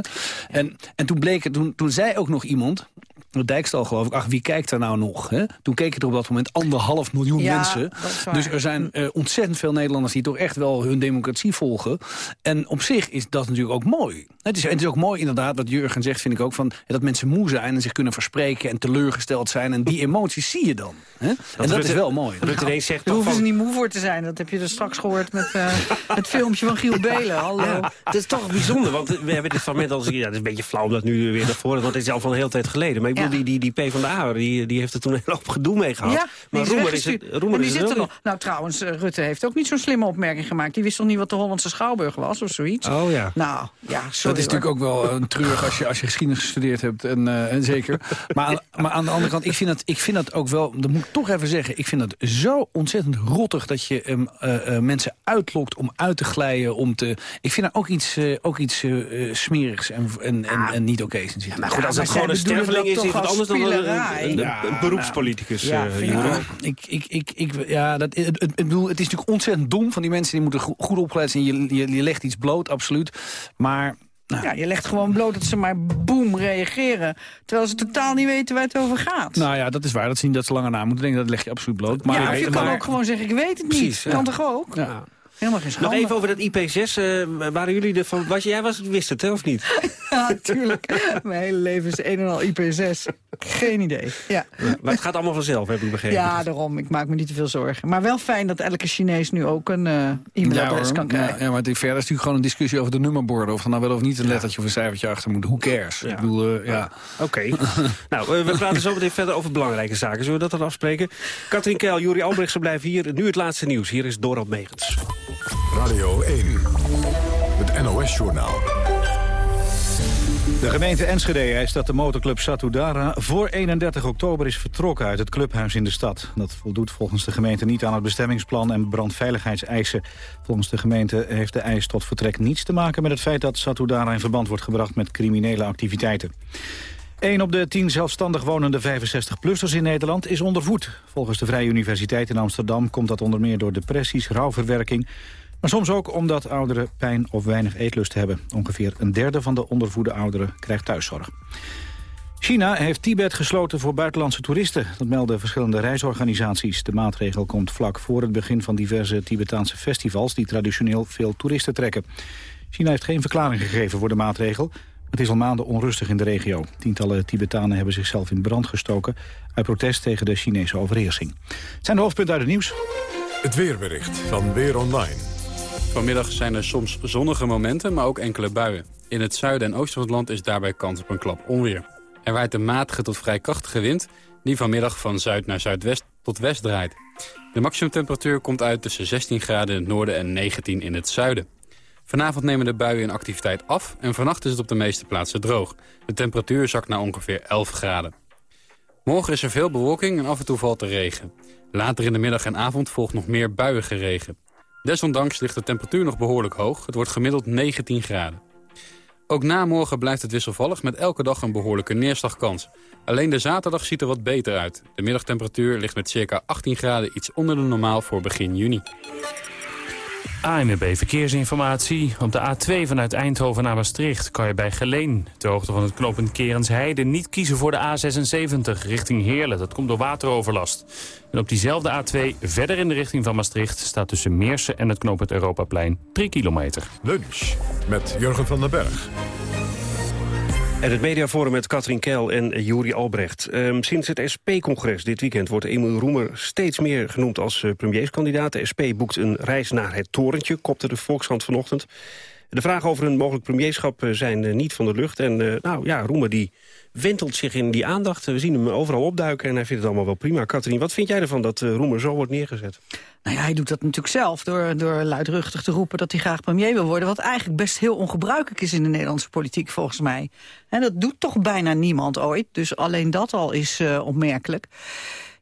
en, en toen bleek het, toen, toen zei ook nog iemand. De Dijkstal geloof ik, ach wie kijkt daar nou nog? Hè? Toen keken er op dat moment anderhalf miljoen Ja, mensen. Dus er zijn eh, ontzettend veel Nederlanders die toch echt wel hun democratie volgen. En op zich is dat natuurlijk ook mooi. Het is, het is ook mooi inderdaad, wat Jurgen zegt vind ik ook, van, dat mensen moe zijn en zich kunnen verspreken en teleurgesteld zijn. En die emoties zie je dan. Hè? En dat Rutte- is wel mooi. Rutte ineens zegt Daar hoeven ze van... niet moe voor te zijn. Dat heb je er straks gehoord met eh, het filmpje van Giel Belen. Hallo. Ja, het is toch bijzonder, want we hebben dit fragment als... Ja, het is een beetje flauw om dat nu weer naar voren, want het is al van een hele tijd geleden. Maar ik bedoel, Ja. die, die, die PvdA, die, die heeft er toen een hele hoop gedoe mee gehad. Ja, maar is Roemer is het. Roemer en die is zit er nog. Nou, trouwens, eh, Rutte heeft ook niet zo'n slimme opmerking gemaakt. Die wist toch niet wat de Hollandse Schouwburg was of zoiets? Oh ja. Nou, ja, sorry dat is hoor. natuurlijk ook wel een treurig als je, als je geschiedenis gestudeerd hebt. En, eh, en zeker. Maar aan, maar aan de andere kant, ik vind, dat, ik vind dat ook wel... Dat moet ik toch even zeggen. Ik vind het zo ontzettend rottig dat je ehm, eh, eh, mensen uitlokt om uit te glijden. Om te, ik vind er ook iets, eh, ook iets smerigs en, en, en, en niet oké's in zitten. Maar goed, Ja, als het gewoon een sterveling is, dat is het anders dan een, een, een- Ja, een beroepspoliticus. Ja, vind ik. Ik, ik, ik, ja, dat, het, het, bedoel, het is natuurlijk ontzettend dom van die mensen. Die moeten go- goed opgeleid zijn. Je, je, je legt iets bloot, absoluut. Maar nou, Ja, je legt gewoon bloot dat ze maar boem reageren. Terwijl ze totaal niet weten waar het over gaat. nou ja, dat is waar. Dat zien dat ze langer na moeten denken. Dat leg je absoluut bloot. Maar, ja, of je kan maar- ook gewoon zeggen, ik weet het niet. Precies, ja. Kan toch ook? Ja. Helemaal geen Nog schande. even over dat IP6. eh, waren jullie ervan... Was, jij was, wist het, hè, of niet? Ja, tuurlijk. Mijn hele leven is een en al IP6. Geen idee. Ja. Maar het gaat allemaal vanzelf, heb ik begrepen. ja, daarom. Ik maak me niet te veel zorgen. Maar wel fijn dat elke Chinees nu ook een eh, e-mailadres kan krijgen. Ja, ja, maar het, verder is natuurlijk gewoon een discussie over de nummerborden. Of er nou wel of niet een lettertje of een cijfertje achter moet. Who cares? Ik bedoel, eh, ja. Oké. nou, we praten zo meteen verder over belangrijke zaken. Zullen we dat dan afspreken? Katrien Keil, Juri Albrechtsen blijven hier. Nu het laatste nieuws. Hier is Dorald Megens. Radio 1. Het NOS-journaal. De gemeente Enschede eist dat de motorclub Satudara voor 31 oktober is vertrokken uit het clubhuis in de stad. Dat voldoet volgens de gemeente niet aan het bestemmingsplan en brandveiligheidseisen. Volgens de gemeente heeft de eis tot vertrek niets te maken met het feit dat Satudara in verband wordt gebracht met criminele activiteiten. 1 op de 10 zelfstandig wonende 65-plussers in Nederland is ondervoed. Volgens de Vrije Universiteit in Amsterdam komt dat onder meer door depressies, rouwverwerking... maar soms ook omdat ouderen pijn of weinig eetlust hebben. Ongeveer een derde van de ondervoede ouderen krijgt thuiszorg. China heeft Tibet gesloten voor buitenlandse toeristen. Dat melden verschillende reisorganisaties. De maatregel komt vlak voor het begin van diverse Tibetaanse festivals... die traditioneel veel toeristen trekken. China heeft geen verklaring gegeven voor de maatregel. Het is al maanden onrustig in de regio. Tientallen Tibetanen hebben zichzelf in brand gestoken... uit protest tegen de Chinese overheersing. Het zijn de hoofdpunten uit het nieuws. Het weerbericht van Weer Online. Vanmiddag zijn er soms zonnige momenten, maar ook enkele buien. In het zuiden en oosten van het land is daarbij kans op een klap onweer. Er waait een matige tot vrij krachtige wind... die vanmiddag van zuid naar zuidwest tot west draait. De maximumtemperatuur komt uit tussen 16 graden in het noorden en 19 in het zuiden. Vanavond nemen de buien in activiteit af en vannacht is het op de meeste plaatsen droog. De temperatuur zakt naar ongeveer 11 graden. Morgen is er veel bewolking en af en toe valt er regen. Later in de middag en avond volgt nog meer buiige regen. Desondanks ligt de temperatuur nog behoorlijk hoog. Het wordt gemiddeld 19 graden. Ook na morgen blijft het wisselvallig met elke dag een behoorlijke neerslagkans. Alleen de zaterdag ziet er wat beter uit. De middagtemperatuur ligt met circa 18 graden iets onder de normaal voor begin juni. ANWB Verkeersinformatie. Op de A2 vanuit Eindhoven naar Maastricht kan je bij Geleen... ter hoogte van het knooppunt Kerensheide niet kiezen voor de A76 richting Heerlen. Dat komt door wateroverlast. En op diezelfde A2 verder in de richting van Maastricht... staat tussen Meersen en het knooppunt Europaplein 3 kilometer. Lunch met Jurgen van den Berg. En het mediaforum met Katrien Keil en Juri Albrecht. Um, sinds het SP-congres dit weekend wordt Emiel Roemer steeds meer genoemd als uh, premierskandidaat. De SP boekt een reis naar het torentje, kopte de Volkskrant vanochtend. De vragen over een mogelijk premierschap uh, zijn uh, niet van de lucht. En nou ja, Roemer die wentelt zich in die aandacht. We zien hem overal opduiken en hij vindt het allemaal wel prima. Katrien, wat vind jij ervan dat Roemer zo wordt neergezet? Nou ja, hij doet dat natuurlijk zelf door, door luidruchtig te roepen dat hij graag premier wil worden. Wat eigenlijk best heel ongebruikelijk is in de Nederlandse politiek volgens mij. En dat doet toch bijna niemand ooit. Dus alleen dat al is opmerkelijk.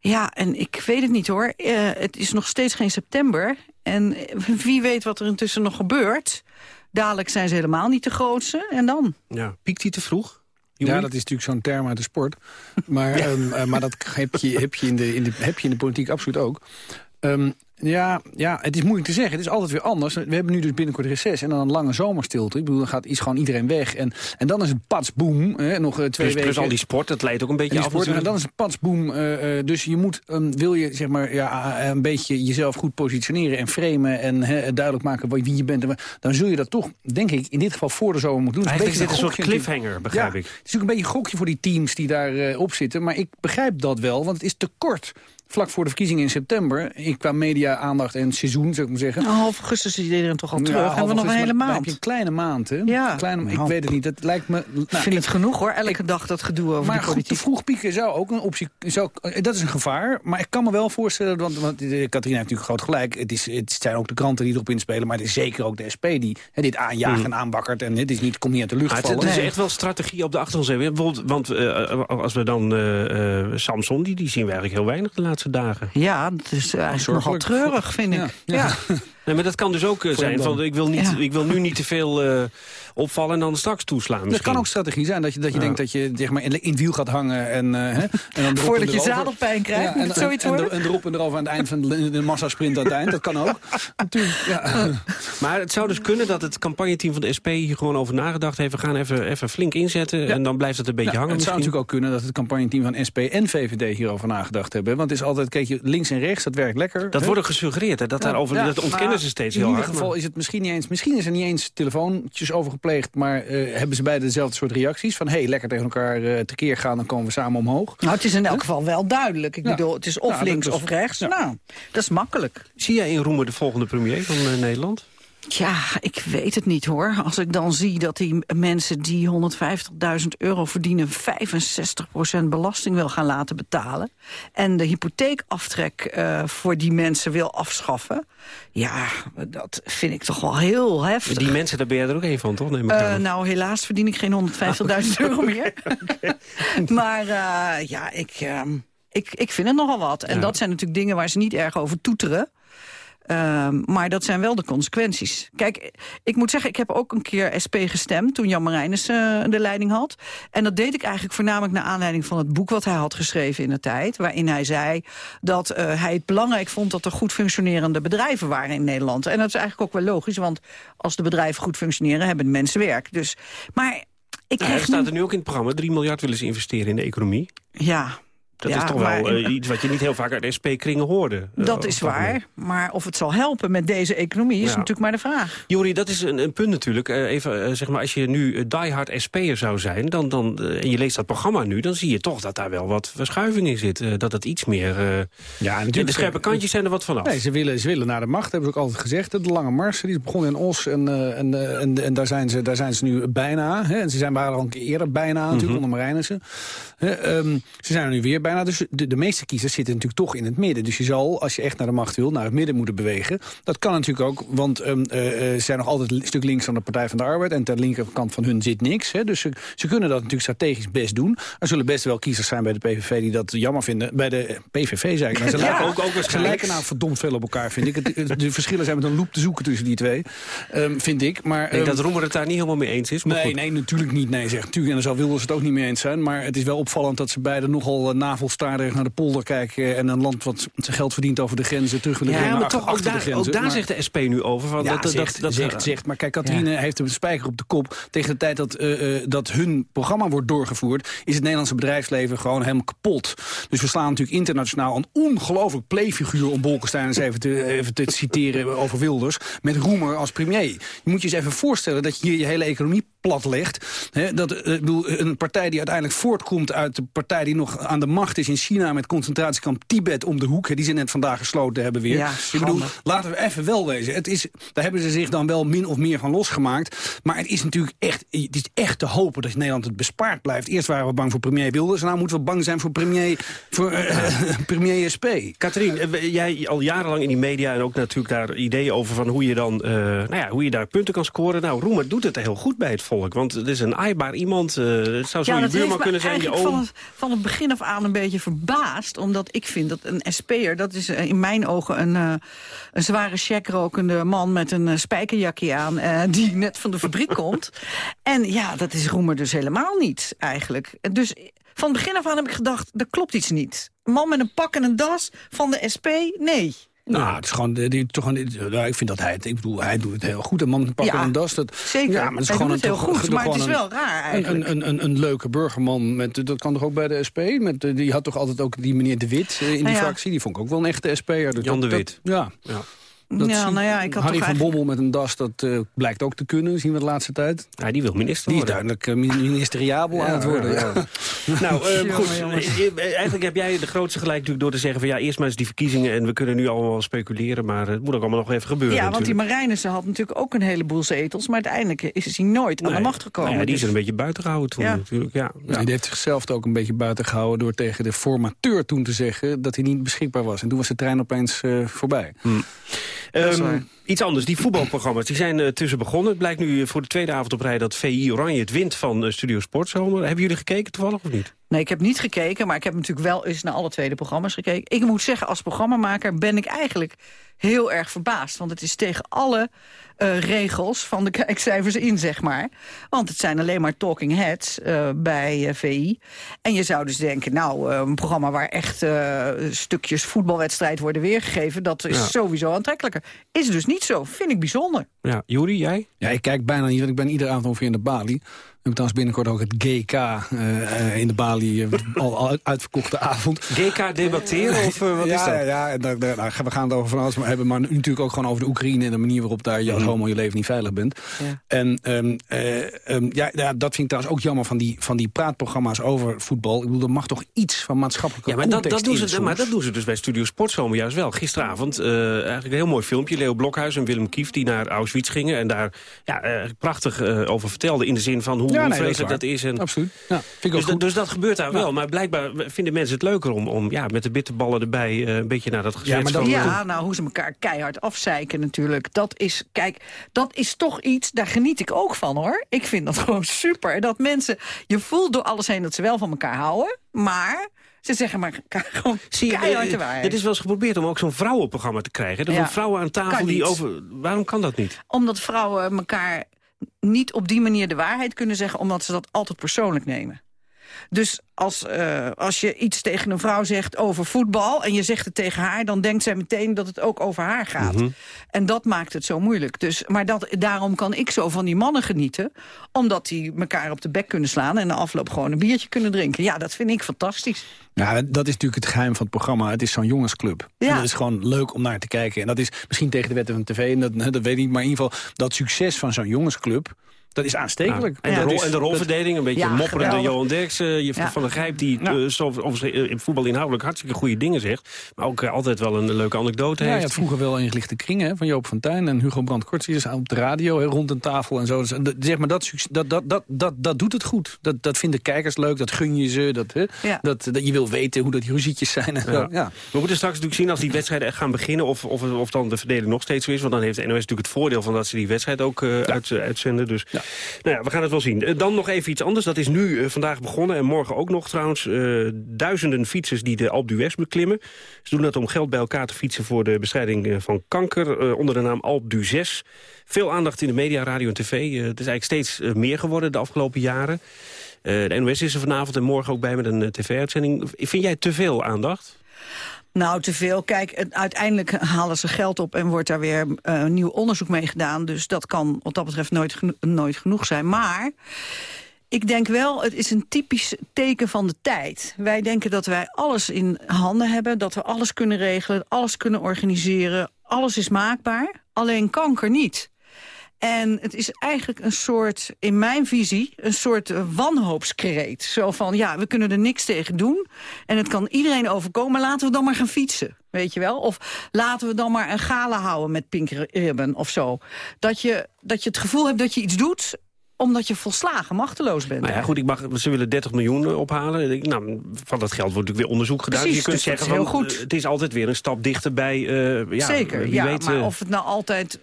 Ja, en ik weet het niet hoor. Het is nog steeds geen september. En wie weet wat er intussen nog gebeurt. Dadelijk zijn ze helemaal niet de grootste. En dan? Ja, piekt hij te vroeg? Ja, dat is natuurlijk zo'n term uit de sport. Maar, ja. um, uh, maar dat heb je, heb, je in de, in de, heb je in de politiek absoluut ook. Um, ja, ja, het is moeilijk te zeggen. Het is altijd weer anders. We hebben nu dus binnenkort reces en dan een lange zomerstilte. Ik bedoel, dan gaat iets gewoon iedereen weg. En, en dan is het patsboom. Hè, nog uh, twee plus, weken. Plus al die sport, dat leidt ook een beetje af. Sport, en dan is het patsboom. Uh, dus je moet, um, wil je zeg maar, ja, een beetje jezelf goed positioneren en framen... en duidelijk maken wie je bent. Dan zul je dat toch, denk ik, in dit geval voor de zomer moeten doen. Eigenlijk is dit een soort cliffhanger, begrijp ja, ik. Het is ook een beetje een gokje voor die teams die daarop op zitten. Maar ik begrijp dat wel, want het is te kort vlak voor de verkiezingen in september... ik qua media-aandacht en seizoen, zou ik maar zeggen... Nou, half augustus is iedereen toch al terug. Ja, Hebben we nog een hele maand? Dan heb je een kleine maand, hè? Ja. Kleine, ik weet het niet, dat lijkt me... Nou, ik vind het genoeg, hoor, elke ik, dag dat gedoe over maar politiek. Maar vroeg pieken zou ook een optie... Zou, dat is een gevaar, maar ik kan me wel voorstellen... want, want Katrien heeft natuurlijk groot gelijk. Het, is, het zijn ook de kranten die erop inspelen... maar het is zeker ook de SP die hè, dit aanjaagt Hmm. en aanbakkert... en het is niet, komt niet uit de lucht het, vallen. het is echt wel strategie op de achtergrond. Bijvoorbeeld, want uh, als we dan uh, uh, Samson, die, die zien we eigenlijk heel weinig de laatste dagen. Ja, dat is eigenlijk nogal treurig, vind ik. Ja. ja. Nee, maar dat kan dus ook uh, zijn van ik wil, niet, ja. ik wil nu niet te veel uh, opvallen en dan straks toeslaan. Dat kan ook strategie zijn, dat je, dat je ja. denkt dat je zeg maar, in, in het wiel gaat hangen. En, uh, hè, en dan Voordat je zadelpijn krijgt, ja, en, zoiets en, worden. En, erover aan het eind van de, de massasprint aan het eind, dat kan ook. Natuurlijk, ja. Maar het zou dus kunnen dat het campagneteam van de SP hier gewoon over nagedacht heeft. We gaan even, even flink inzetten en dan blijft het een beetje hangen Het zou natuurlijk ook kunnen dat het campagneteam van SP en VVD hierover nagedacht hebben. Want het is altijd, kijk je, links en rechts, dat werkt lekker. Dat hè? wordt ook gesuggereerd, hè, dat, daarover, dat ontkennen ze steeds heel hard. In ieder geval is het misschien niet eens... Misschien is er niet eens telefoontjes over gepleegd... maar uh, hebben ze beide dezelfde soort reacties? Van, hé, hey, lekker tegen elkaar uh, tekeer gaan, dan komen we samen omhoog. Nou, het is in elk geval wel duidelijk. Ik ja. bedoel, het is of nou, links is, of rechts. Ja. Nou, dat is makkelijk. Zie jij in Roemer de volgende premier van uh, Nederland? Ja, ik weet het niet hoor. Als ik dan zie dat die mensen die 150.000 euro verdienen... 65% belasting wil gaan laten betalen... en de hypotheekaftrek uh, voor die mensen wil afschaffen... ja, dat vind ik toch wel heel heftig. Die mensen, daar ben je er ook een van, toch? Neem ik uh, nou, helaas verdien ik geen 150.000 euro meer. okay. Maar uh, ja, ik, ik, ik vind het nogal wat. En ja. dat zijn natuurlijk dingen waar ze niet erg over toeteren... Uh, maar dat zijn wel de consequenties. Kijk, ik moet zeggen, ik heb ook een keer SP gestemd... toen Jan Marijnis uh, de leiding had. En dat deed ik eigenlijk voornamelijk naar aanleiding van het boek... wat hij had geschreven in de tijd. Waarin hij zei dat uh, hij het belangrijk vond... dat er goed functionerende bedrijven waren in Nederland. En dat is eigenlijk ook wel logisch, want als de bedrijven goed functioneren... hebben de mensen werk. Dus, maar ik nou, staat er nu ook in het programma... 3 miljard willen ze investeren in de economie. Ja, Dat Ja, is toch wel in- eh, iets wat je niet heel vaak uit SP-kringen hoorde. eh, Dat is moment. waar, maar of het zal helpen met deze economie... is Ja. natuurlijk maar de vraag. Jori, dat is een, een punt natuurlijk. Eh, even, zeg maar, als je nu eh, diehard SP'er zou zijn... Dan, dan, en je leest dat programma nu... dan zie je toch dat daar wel wat verschuiving in zit. Eh, dat het iets meer... eh, Ja, de scherpe kantjes zijn er wat vanaf. Nee, ze willen, ze willen naar de macht, hebben ze ook altijd gezegd. De lange mars, die is begonnen in Os en, eh, en, eh, en, en daar, zijn ze, daar zijn ze nu bijna. Hè. En ze zijn waren al een keer eerder bijna natuurlijk, Mhm. onder Marijnissen. Hè, ehm, ze zijn er nu weer bijna. Dus de, de meeste kiezers zitten natuurlijk toch in het midden. Dus je zal, als je echt naar de macht wil, naar het midden moeten bewegen. Dat kan natuurlijk ook, want ehm, eh, eh, ze zijn nog altijd een stuk links van de Partij van de Arbeid. En ter linkerkant van hun zit niks. Hè. Dus ze, ze kunnen dat natuurlijk strategisch best doen. Er zullen best wel kiezers zijn bij de PVV die dat jammer vinden. Bij de PVV zei ik. Maar ze Ja, lijken ook- ook Ze lijken nou verdomd veel op elkaar, vind ik. Het- de verschillen zijn met een loep te zoeken tussen die twee, ehm, vind ik. Maar, Ik denk ehm, dat Roemer het daar niet helemaal mee eens is. Nee, goed. nee, natuurlijk niet. Nee, zeg. Natuurlijk, en daar zou Wilders het ook niet mee eens zijn. Maar het is wel opvallend dat ze beiden nogal uh, navelstaardig naar de polder kijken... en een land wat zijn geld verdient over de grenzen terug willen Ja, brengen maar toch, de daar, grenzen. ook daar Maar- zegt de SP nu over. Van ja, dat, dat, zegt, dat, zegt, zegt. Maar kijk, Katrine heeft een spijker op de kop. Tegen de tijd dat, eh, eh, dat hun programma wordt doorgevoerd... is het Nederlandse bedrijfsleven gewoon helemaal kapot. Dus we slaan natuurlijk internationaal een ongelooflijk playfiguur... om Bolkestein eens even te, even te citeren over Wilders... met Roemer als premier. Je moet je eens even voorstellen dat je hier je hele economie platlegt. Hè, dat, eh, ik bedoel, een partij die uiteindelijk voortkomt uit de partij... die nog aan de macht is in China met concentratiekamp Tibet om de hoek... hè, die ze net vandaag gesloten hebben weer. Ja, ik bedoel, laten we even wel wezen. Het is, daar hebben ze zich dan wel min of meer van losgemaakt. Maar het is natuurlijk echt, het is echt te hopen dat Nederland het bespaard blijft. Eerst waren we bang voor premier Wilders... en nou moeten we bang zijn voor premier, voor, eh, premier SP. Katrien, eh, jij al jarenlang in die media en ook natuurlijk daar ideeën over van hoe je dan, eh, nou ja, hoe je daar punten kan scoren. Nou, Roemer doet het heel goed bij het volk, want het is een aaibaar iemand. eh, het zou zo Ja, je buurman kunnen zijn, je oom. van het, van het begin af aan een beetje verbaasd. Omdat ik vind dat een SP'er, dat is eh, in mijn ogen een, eh, een zware checkrokende man met een eh, spijkerjakje aan. die net van de fabriek komt. En ja, dat is Roemer dus helemaal niet eigenlijk. Dus van het begin af aan heb ik gedacht, er klopt iets niet. Een man met een pak en een das van de SP, nee. Nou, het is gewoon, die, die- toch een, nou, ik vind dat hij het, ik bedoel, hij doet het heel goed. Een man met een pak Ja, en een das. Dat, zeker. Ja, maar het is Hij gewoon doet het een, heel toch- goed, maar het is een- wel raar Een, eigenlijk. een, een, een leuke burgerman, met, dat kan toch ook bij de SP? Met, eh, die had toch altijd ook die meneer De Wit eh, in die Nou ja. fractie. Die vond ik ook wel een echte SP'er. Dus Jan dat- De dat- Wit. ja. Ja. Dat ja, zie- nou ja, ik had Harry toch van eigenlijk... Bommel met een das, dat eh, blijkt ook te kunnen, zien we de laatste tijd. Ja, die wil minister Die is duidelijk eh, ministeriabel aan het worden. Ja. Nou, eh, goed. Eigenlijk heb jij de grootste gelijk natuurlijk door te zeggen van ja, eerst maar eens die verkiezingen en we kunnen nu allemaal wel speculeren, maar het moet ook allemaal nog even gebeuren. Ja, want die. Marijnissen had natuurlijk ook een heleboel zetels... maar uiteindelijk is hij nooit aan de macht gekomen. Nou ja, die is Dus- er een beetje buiten gehouden toen Ja. natuurlijk. Ja. Ja. Die heeft zichzelf ook een beetje buiten gehouden door tegen de formateur toen te zeggen dat hij niet beschikbaar was. En toen was de trein opeens eh, voorbij. Dat waar. iets anders, die voetbalprogramma's die zijn eh, tussen begonnen. Het blijkt nu voor de tweede avond op rij dat VI Oranje het wint van eh, Studio Sportzomer. Hebben jullie gekeken toevallig of niet? Nee, ik heb niet gekeken, maar ik heb natuurlijk wel eens naar alle tweede programma's gekeken. Ik moet zeggen, als programmamaker ben ik eigenlijk heel erg verbaasd. Want het is tegen alle eh, regels van de kijkcijfers in, zeg maar. Want het zijn alleen maar talking heads eh, bij eh, VI. En je zou dus denken, nou, eh, een programma waar echt eh, stukjes voetbalwedstrijd worden weergegeven... dat is Ja. sowieso aantrekkelijker. Is dus niet zo, vind ik bijzonder. Ja, Juri, jij? Ja, ik kijk bijna niet, want ik ben iedere avond ongeveer in de Bali. We hebben trouwens binnenkort ook het GK eh, eh, in de Bali, eh, al, al uitverkochte avond. GK debatteren of wat ja, is dat? Ja, ja en daar, daar- we gaan het over van alles maar hebben. Maar natuurlijk ook gewoon over de Oekraïne en de manier waarop daar je als homo je leven niet veilig bent. Ja. En ehm, eh, ehm, ja, ja, dat vind ik trouwens ook jammer van die, van die praatprogramma's over voetbal. Ik bedoel, er mag toch iets van maatschappelijke Ja, maar dat, context dat doen in ze, soms? maar dat doen ze dus bij Studio Sportzomer juist wel. Gisteravond eigenlijk een heel mooi filmpje. Leo Blokhuis en Willem Kief die naar Auschwitz gingen... en daar ja, prachtig over vertelden in de zin van hoe, Ja, hoe nee, dat is vreselijk dat, waar. is. En, Absoluut. Ja, vind ik ook dus, dat- goed. dus dat gebeurt daar wel. Maar blijkbaar vinden mensen het leuker om, om ja, met de bitterballen erbij... eh, een beetje naar dat gezet maar dat- van... Ja, nou, hoe ze elkaar keihard afzeiken natuurlijk. Dat is, kijk, dat is toch iets, daar geniet ik ook van, hoor. Ik vind dat gewoon super. Dat mensen, je voelt door alles heen dat ze wel van elkaar houden. Maar ze zeggen maar elkaar gewoon Zie je, keihard de eh, waarheid. het is wel eens geprobeerd om ook zo'n vrouwenprogramma te krijgen. Dat Ja. van vrouwen aan tafel die over... Waarom kan dat niet? Omdat vrouwen elkaar niet op die manier de waarheid kunnen zeggen... omdat ze dat altijd persoonlijk nemen. Dus als, uh, als je iets tegen een vrouw zegt over voetbal... en je zegt het tegen haar, dan denkt zij meteen dat het ook over haar gaat. Mm -hmm. En dat maakt het zo moeilijk. Dus, maar dat, daarom kan ik zo van die mannen genieten... omdat die elkaar op de bek kunnen slaan... en na afloop gewoon een biertje kunnen drinken. Ja, dat vind ik fantastisch. Ja, dat is natuurlijk het geheim van het programma. Het is zo'n jongensclub. Ja. En dat is gewoon leuk om naar te kijken. En dat is misschien tegen de wetten van tv, en dat, dat weet ik niet... maar in ieder geval dat succes van zo'n jongensclub... Dat is aanstekelijk. Ja. En, de rol, en de rolverdeling, een beetje ja, mopperende geweldig. Johan Derksen. Je Van de Grijp, die uh, zo, over, in voetbal inhoudelijk hartstikke goede dingen zegt. Maar ook uh, altijd wel een leuke anekdote ja, heeft. Ja, vroeger wel ingelichte kringen van Joop van Tuin en Hugo Brandt is op de radio, he, rond een tafel en zo. Dus, zeg maar, dat, dat, dat, dat, dat, dat doet het goed. Dat, dat vinden kijkers leuk, dat gun je ze. Dat, he, dat, dat, je wil weten hoe dat die ruzietjes zijn. En zo. Ja. We moeten straks natuurlijk zien als die wedstrijden echt gaan beginnen... of, of, of dan de verdeling nog steeds zo is. Want dan heeft de NOS natuurlijk het voordeel van dat ze die wedstrijd ook uh, uit, uitzenden. Dus nou ja, we gaan het wel zien. Dan nog even iets anders. Dat is nu uh, vandaag begonnen en morgen ook nog trouwens. Uh, duizenden fietsers die de Alpe d'Huez beklimmen. Ze doen dat om geld bij elkaar te fietsen voor de bestrijding van kanker. Onder de naam Alpe d'Huez. Veel aandacht in de media, radio en tv. het is eigenlijk steeds meer geworden de afgelopen jaren. de NOS is er vanavond en morgen ook bij met een tv-uitzending. Vind jij te veel aandacht? Nou, te veel. Kijk, uiteindelijk halen ze geld op en wordt daar weer uh, nieuw onderzoek mee gedaan. Dus dat kan wat dat betreft nooit, nooit genoeg zijn. Maar ik denk wel, het is een typisch teken van de tijd. Wij denken dat wij alles in handen hebben, dat we alles kunnen regelen, alles kunnen organiseren. Alles is maakbaar, alleen kanker niet. En het is eigenlijk een soort, in mijn visie, een soort wanhoopskreet. Zo van, ja, we kunnen er niks tegen doen. En het kan iedereen overkomen, laten we dan maar gaan fietsen. Weet je wel? Of laten we dan maar een gala houden met pink ribbon of zo. Dat je, dat je het gevoel hebt dat je iets doet omdat je volslagen machteloos bent. Maar ja, goed, ik mag, ze willen 30 miljoen ophalen. Nou, van dat geld wordt natuurlijk weer onderzoek gedaan. Precies, je kunt dus zeggen, heel van, goed. het is altijd weer een stap dichterbij. Uh, ja, Zeker, ja, weet, maar uh, of het nou altijd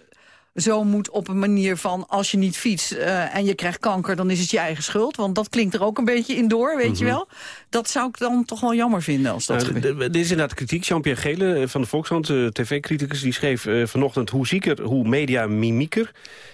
zo moet op een manier van... als je niet fietst uh, en je krijgt kanker, dan is het je eigen schuld. Want dat klinkt er ook een beetje in door, weet mm -hmm. je wel. Dat zou ik dan toch wel jammer vinden als dat nou, gebeurt. Dit is inderdaad kritiek. Jean-Pierre Gele van de Volkskrant, uh, tv-criticus... die schreef uh, vanochtend hoe zieker, hoe media mimieker.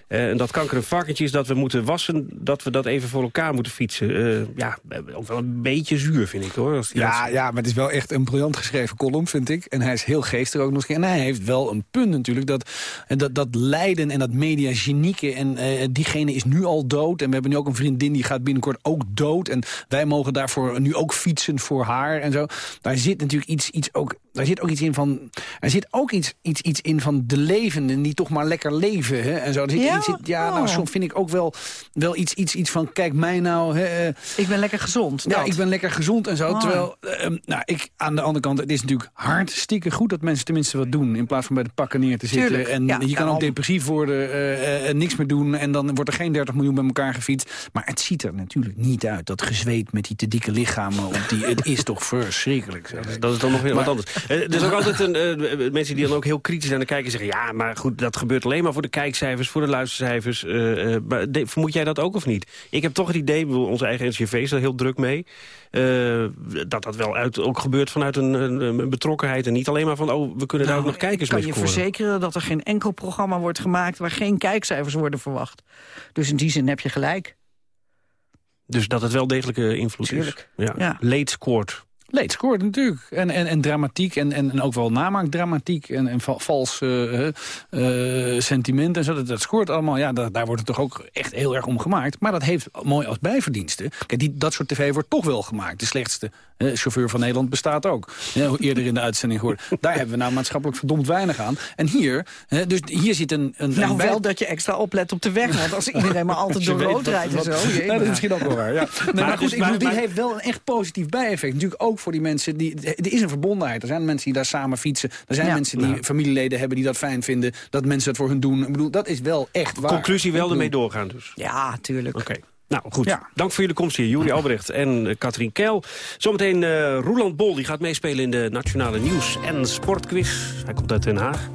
Uh, en dat kanker een varkentje is dat we moeten wassen... dat we dat even voor elkaar moeten fietsen. Uh, ja, ook wel een beetje zuur, vind ik, hoor. Als ja, ja, maar het is wel echt een briljant geschreven column, vind ik. En hij is heel geestig ook nog eens. En hij heeft wel een punt natuurlijk. Dat, dat, dat lijden en dat mediagenieke... en uh, diegene is nu al dood. En we hebben nu ook een vriendin die gaat binnenkort ook dood. En wij mogen daarvoor nu ook fietsen voor haar en zo. Daar zit natuurlijk iets, iets ook... Daar zit ook iets in van... Er zit ook iets, iets, iets in van de levenden die toch maar lekker leven. Hè, en zo. Er zit, ja? Zit, ja, oh. nou, soms vind ik ook wel, wel iets, iets, iets van... Kijk mij nou... Hè, ik ben lekker gezond. Ja, dat. ik ben lekker gezond en zo. Oh. Terwijl, uh, nou, ik, aan de andere kant, het is natuurlijk hartstikke goed... dat mensen tenminste wat doen, in plaats van bij de pakken neer te zitten. Tuurlijk, en ja. je kan ja, ook depressief worden, uh, uh, niks meer doen... en dan wordt er geen 30 miljoen bij elkaar gefietst. Maar het ziet er natuurlijk niet uit, dat gezweet met die te dikke lichamen. Op die, het is toch verschrikkelijk. Zeg. Dat is dan nog weer maar, wat anders. Er is ook altijd een, mensen die dan ook heel kritisch aan de kijken zeggen... ja, maar goed, dat gebeurt alleen maar voor de kijkcijfers, voor de luistercijfers. Uh, maar de, vermoed jij dat ook of niet? Ik heb toch het idee, onze eigen NCV is er heel druk mee... Dat dat wel uit, ook gebeurt vanuit een, een, een, betrokkenheid... en niet alleen maar van, oh, we kunnen nou, daar ook nog kijkers mee scoren. kan je verzekeren dat er geen enkel programma wordt gemaakt... waar geen kijkcijfers worden verwacht. Dus in die zin heb je gelijk. Dus dat het wel degelijke invloed Tuurlijk. is. Ja. ja. Late scoort. Leed scoort natuurlijk. En, en, en dramatiek en, en, en ook wel namaakdramatiek en, en vals uh, uh, sentiment en zo. Dat, dat scoort allemaal. Ja, dat, daar wordt het toch ook echt heel erg om gemaakt. Maar dat heeft mooi als bijverdiensten. Kijk, die, dat soort tv wordt toch wel gemaakt. De slechtste uh, chauffeur van Nederland bestaat ook. Eerder in de uitzending gehoord. Daar hebben we nou maatschappelijk verdomd weinig aan. En hier, dus hier zit een... een nou, een wel dat je extra oplet op de weg. Want als iedereen maar altijd door rood rijdt en zo. Nou, dat is misschien ook wel waar, ja. Nee, maar, maar goed, dus, ik bedoel, dit heeft wel een echt positief bijeffect. Natuurlijk ook voor die mensen die... Er is een verbondenheid. Er zijn mensen die daar samen fietsen. Er zijn ja. mensen die ja. familieleden hebben die dat fijn vinden. Dat mensen dat voor hun doen. Ik bedoel, dat is wel echt waar. Conclusie wel ermee doorgaan dus. Ja, tuurlijk. Oké. Okay. Nou, goed. Ja. Dank voor jullie komst hier. Juri Albrecht en uh, Katrien Keil. Zometeen uh, Roeland Bol, die gaat meespelen in de Nationale Nieuws- en Sportquiz. Hij komt uit Den Haag.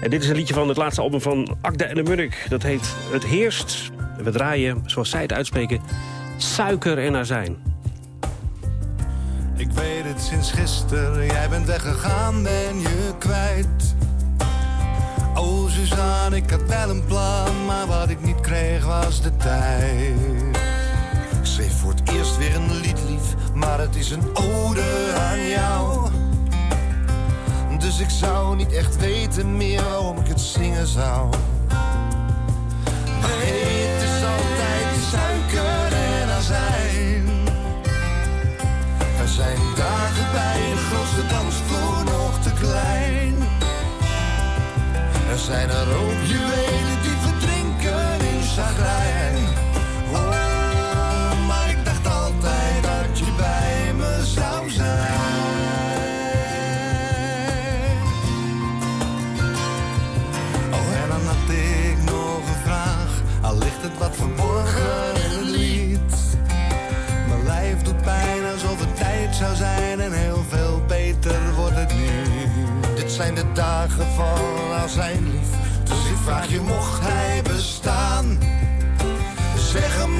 En dit is een liedje van het laatste album van Akda en de Munnik. Dat heet Het Heerst. We draaien, zoals zij het uitspreken, suiker en azijn. Ik weet het sinds gisteren, jij bent weggegaan, ben je kwijt. Oh Suzanne, ik had wel een plan, maar wat ik niet kreeg was de tijd. Ik schreef voor het eerst weer een lied maar het is een ode aan jou. Dus ik zou niet echt weten meer waarom ik het zingen zou. Dagen van zijn lief. Dus ik vraag je, mocht hij bestaan? Zeg hem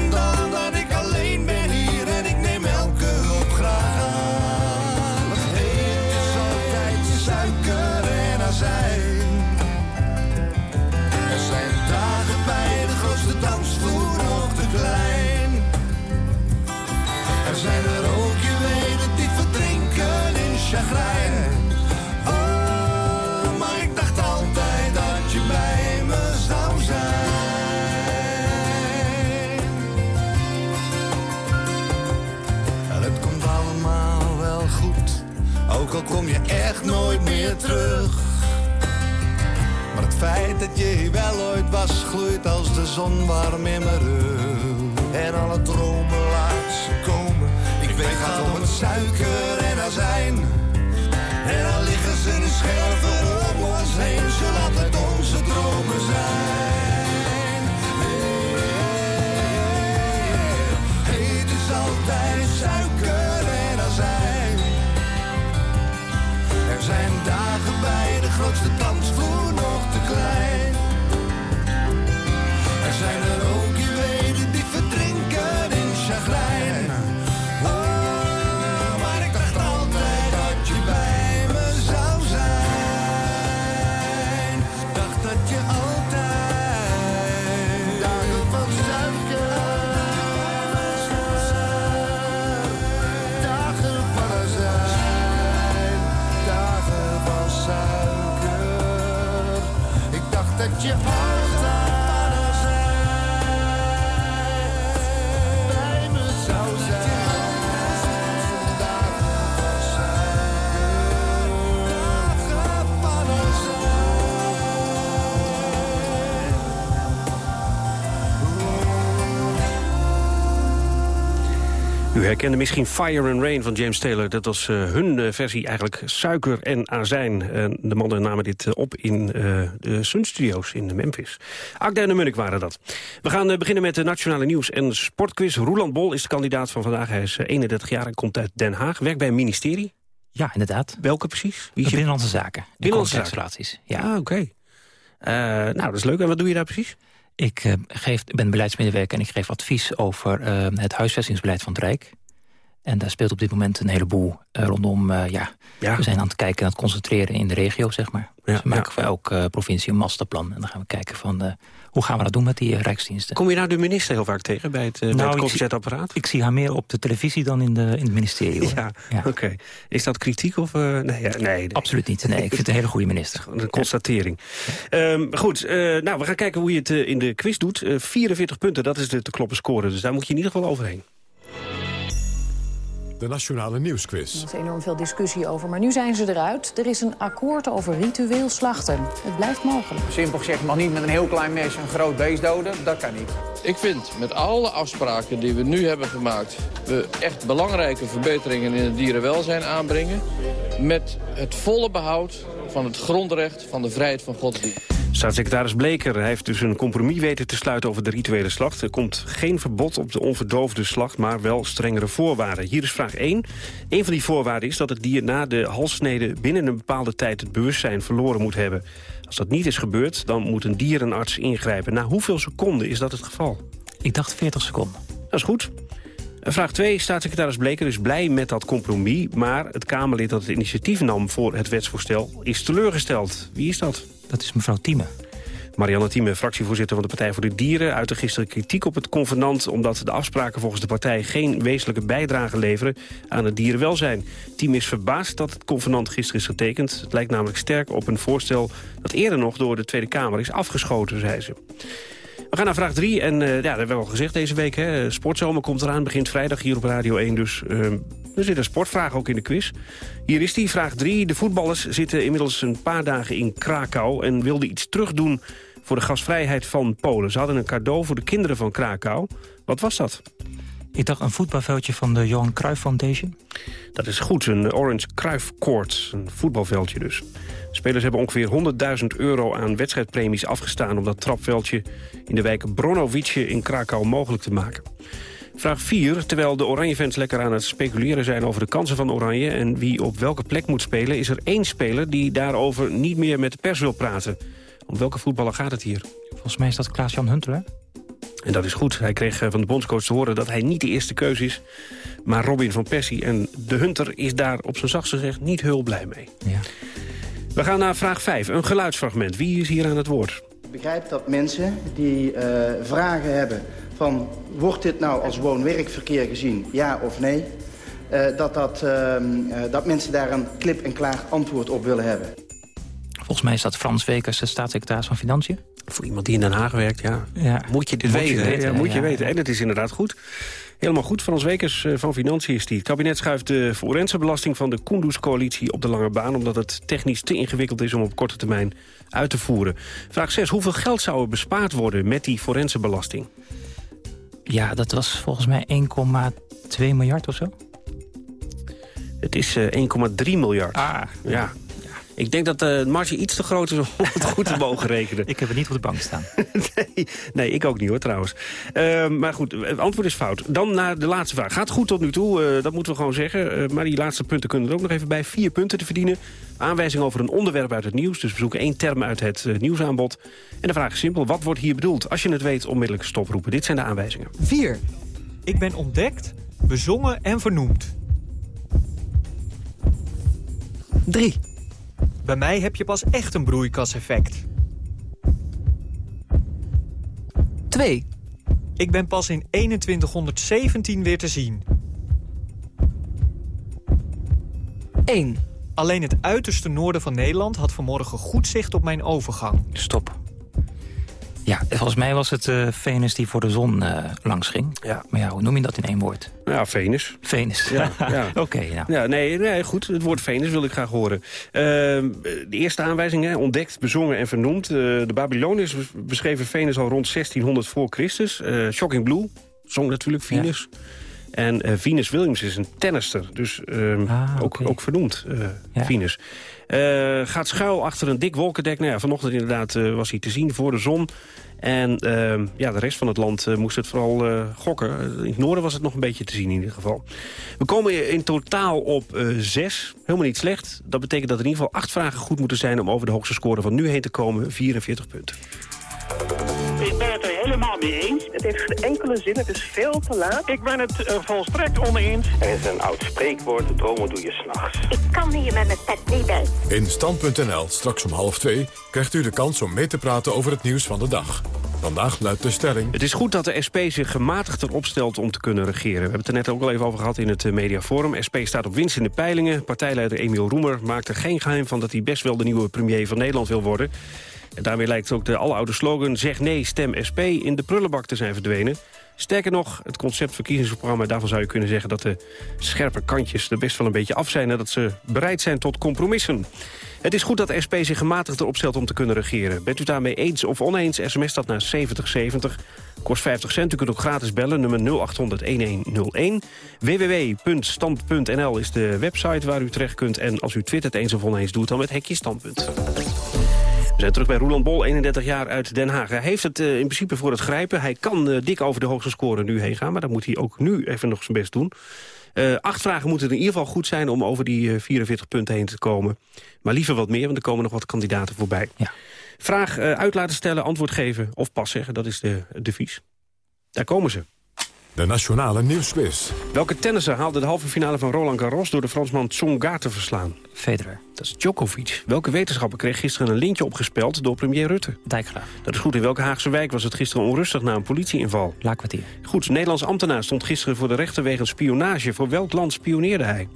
dat je wel ooit was, gloeit als de zon warm in mijn rug. En alle dromen laat ze komen. Ik weet gaat om het suiker en azijn. En dan liggen ze de scherven U herkende misschien Fire and Rain van James Taylor. Dat was eh, hun eh, versie eigenlijk suiker en azijn. En de mannen namen dit eh, op in de Sun Studios in Memphis. Akda en de Munnik waren dat. We gaan beginnen met de Nationale Nieuws en Sportquiz. Roland Bol is de kandidaat van vandaag. Hij is eh, 31 jaar en komt uit Den Haag. Werkt bij een ministerie. Ja, inderdaad. Welke precies? Wie Binnenlandse zaken. Binnenlandse Contractsrelaties. Ja. Ah, oké. Nou, dat is leuk. En wat doe je daar precies? Ik, geef, ben beleidsmedewerker en ik geef advies over het huisvestingsbeleid van het Rijk. En daar speelt op dit moment een heleboel eh, rondom... eh, ja, we zijn aan het kijken en aan het concentreren in de regio, zeg maar. dus we maken voor elke eh, provincie een masterplan. En dan gaan we kijken van, hoe gaan we dat doen met die rijksdiensten. Kom je nou de minister heel vaak tegen bij het, bij Nou, het ik koffiezetapparaat? Ik zie haar meer op de televisie dan in, de, in het ministerie. Hoor. Ja, oké. Is dat kritiek of... nee, ja, nee, nee. Absoluut niet. Nee, ik vind het een hele goede minister. Een constatering. Ehm, goed, nou, we gaan kijken hoe je het in de quiz doet. Eh, 44 punten, dat is de te kloppen score. Dus daar moet je in ieder geval overheen. De Nationale Nieuwsquiz. Er is enorm veel discussie over, maar nu zijn ze eruit. Er is een akkoord over ritueel slachten. Het blijft mogelijk. Simpel gezegd, mag niet met een heel klein mes een groot beest doden. Dat kan niet. Ik vind met alle afspraken die we nu hebben gemaakt... we echt belangrijke verbeteringen in het dierenwelzijn aanbrengen... met het volle behoud van het grondrecht van de vrijheid van godsdienst. Staatssecretaris Bleker heeft dus een compromis weten te sluiten over de rituele slacht. Er komt geen verbod op de onverdoofde slacht, maar wel strengere voorwaarden. Hier is vraag 1. Een van die voorwaarden is dat het dier na de halssnede binnen een bepaalde tijd het bewustzijn verloren moet hebben. Als dat niet is gebeurd, dan moet een dierenarts ingrijpen. Na hoeveel seconden is dat het geval? Ik dacht 40 seconden. Dat is goed. Vraag 2. Staatssecretaris Bleker is blij met dat compromis... maar het Kamerlid dat het initiatief nam voor het wetsvoorstel is teleurgesteld. Wie is dat? Dat is mevrouw Thieme. Marianne Thieme, fractievoorzitter van de Partij voor de Dieren... uitte gisteren kritiek op het convenant... omdat de afspraken volgens de partij geen wezenlijke bijdrage leveren aan het dierenwelzijn. Thieme is verbaasd dat het convenant gisteren is getekend. Het lijkt namelijk sterk op een voorstel dat eerder nog door de Tweede Kamer is afgeschoten, zei ze. We gaan naar vraag 3. En uh, ja, dat hebben we al gezegd deze week. Hè. Sportzomer komt eraan, begint vrijdag hier op Radio 1. Dus uh, er zit een sportvraag ook in de quiz. Hier is die, vraag 3. De voetballers zitten inmiddels een paar dagen in Krakau... en wilden iets terugdoen voor de gasvrijheid van Polen. Ze hadden een cadeau voor de kinderen van Krakau. Wat was dat? Ik dacht een voetbalveldje van de Johan Cruijff Foundation. Dat is goed, een Orange Cruijff Court, een voetbalveldje dus. Spelers hebben ongeveer 100.000 euro aan wedstrijdpremies afgestaan... om dat trapveldje in de wijk Bronovice in Krakau mogelijk te maken. Vraag 4. Terwijl de Oranje-fans lekker aan het speculeren zijn over de kansen van Oranje... en wie op welke plek moet spelen... is er één speler die daarover niet meer met de pers wil praten. Om welke voetballer gaat het hier? Volgens mij is dat Klaas-Jan Hunter, hè? En dat is goed. Hij kreeg van de bondscoach te horen dat hij niet de eerste keuze is... maar Robin van Persie. En de Hunter is daar op zijn zachtste gezegd niet heel blij mee. Ja. We gaan naar vraag 5. Een geluidsfragment. Wie is hier aan het woord? Ik begrijp dat mensen die uh, vragen hebben van... wordt dit nou als woon-werkverkeer gezien, ja of nee... Uh, dat, dat, uh, dat mensen daar een klip-en-klaar antwoord op willen hebben. Volgens mij is dat Frans Wekers, de staatssecretaris van Financiën. Voor iemand die in Den Haag werkt, ja. ja. Moet je dit moet weten, je weten, ja, moet je ja. weten. En het is inderdaad goed. Helemaal goed. Frans Wekers van Financiën is die. Het kabinet schuift de forensenbelasting van de Kunduz-coalitie op de lange baan... omdat het technisch te ingewikkeld is om op korte termijn uit te voeren. Vraag 6. Hoeveel geld zou er bespaard worden met die forensenbelasting? Ja, dat was volgens mij 1,2 miljard of zo. Het is uh, 1,3 miljard. Ah, ja. Ik denk dat de marge iets te groot is om het goed te mogen rekenen. ik heb het niet op de bank staan. nee, nee, ik ook niet hoor trouwens. Uh, maar goed, het antwoord is fout. Dan naar de laatste vraag. Gaat goed tot nu toe, uh, dat moeten we gewoon zeggen. Uh, maar die laatste punten kunnen er ook nog even bij. Vier punten te verdienen. Aanwijzing over een onderwerp uit het nieuws. Dus we zoeken één term uit het nieuwsaanbod. En de vraag is simpel. Wat wordt hier bedoeld? Als je het weet, onmiddellijk stoproepen. Dit zijn de aanwijzingen. 4. Ik ben ontdekt, bezongen en vernoemd. 3. Bij mij heb je pas echt een broeikaseffect. 2. Ik ben pas in 2117 weer te zien. 1. Alleen het uiterste noorden van Nederland had vanmorgen goed zicht op mijn overgang. Stop. Ja, volgens mij was het uh, Venus die voor de zon uh, langs ging. Ja. Maar ja, hoe noem je dat in één woord? Ja, Venus. Venus. Ja, ja. Oké, okay, ja. ja. nee, nee, goed. Het woord Venus wil ik graag horen. Uh, de eerste aanwijzing, hè, ontdekt, bezongen en vernoemd. de Babyloniërs beschreven Venus al rond 1600 voor Christus. Shocking Blue, zong natuurlijk Venus. Ja. En Venus Williams is een tennister, dus ah, ook, okay. ook vernoemd, Venus. Uh, gaat schuil achter een dik wolkendek. Nou ja, vanochtend inderdaad uh, was hij te zien voor de zon. En uh, ja, de rest van het land moest het vooral gokken. In het noorden was het nog een beetje te zien in ieder geval. We komen in totaal op zes. Helemaal niet slecht. Dat betekent dat er in ieder geval acht vragen goed moeten zijn... om over de hoogste score van nu heen te komen. 44 punten. Ik ben het er helemaal mee eens. Het heeft geen enkele zin, het is veel te laat. Ik ben het uh, volstrekt oneens. Er is een oud spreekwoord, dromen doe je s'nachts. Ik kan hier met mijn pet niet bij. In Stand.nl, straks om half twee, krijgt u de kans om mee te praten over het nieuws van de dag. Vandaag luidt de stelling... Het is goed dat de SP zich gematigder opstelt om te kunnen regeren. We hebben het er net ook al even over gehad in het mediaforum. SP staat op winst in de peilingen. Partijleider Emiel Roemer maakt er geen geheim van... dat hij best wel de nieuwe premier van Nederland wil worden. En daarmee lijkt ook de aloude slogan zeg nee, stem SP in de prullenbak te zijn verdwenen. Sterker nog, het concept verkiezingsprogramma... daarvan zou je kunnen zeggen dat de scherpe kantjes er best wel een beetje af zijn... en dat ze bereid zijn tot compromissen. Het is goed dat SP zich gematigder opstelt om te kunnen regeren. Bent u daarmee eens of oneens, sms dat naar 7070. Kost 50 cent, u kunt ook gratis bellen, nummer 0800-1101. www.stand.nl is de website waar u terecht kunt. En als u twittert eens of oneens, doet dan met hekje standpunt. We zijn terug bij Roland Bol, 31 jaar uit Den Haag. Hij heeft het uh, in principe voor het grijpen. Hij kan uh, dik over de hoogste score nu heen gaan... maar dan moet hij ook nu even nog zijn best doen. Uh, acht vragen moeten in ieder geval goed zijn... om over die 44 punten heen te komen. Maar liever wat meer, want er komen nog wat kandidaten voorbij. Ja. Vraag uit laten stellen, antwoord geven of pas zeggen. Dat is de devies. Daar komen ze. De Nationale Nieuwsquiz. Welke tennisser haalde de halve finale van Roland Garros... door de Fransman Tsonga te verslaan? Federer. Dat is Djokovic. Welke wetenschapper kreeg gisteren een lintje opgespeld door premier Rutte? Dijkgraaf. Dat is goed. In welke Haagse wijk was het gisteren onrustig na een politieinval? Laakkwartier. Goed. Nederlands ambtenaar stond gisteren voor de rechter wegens spionage. Voor welk land spioneerde hij?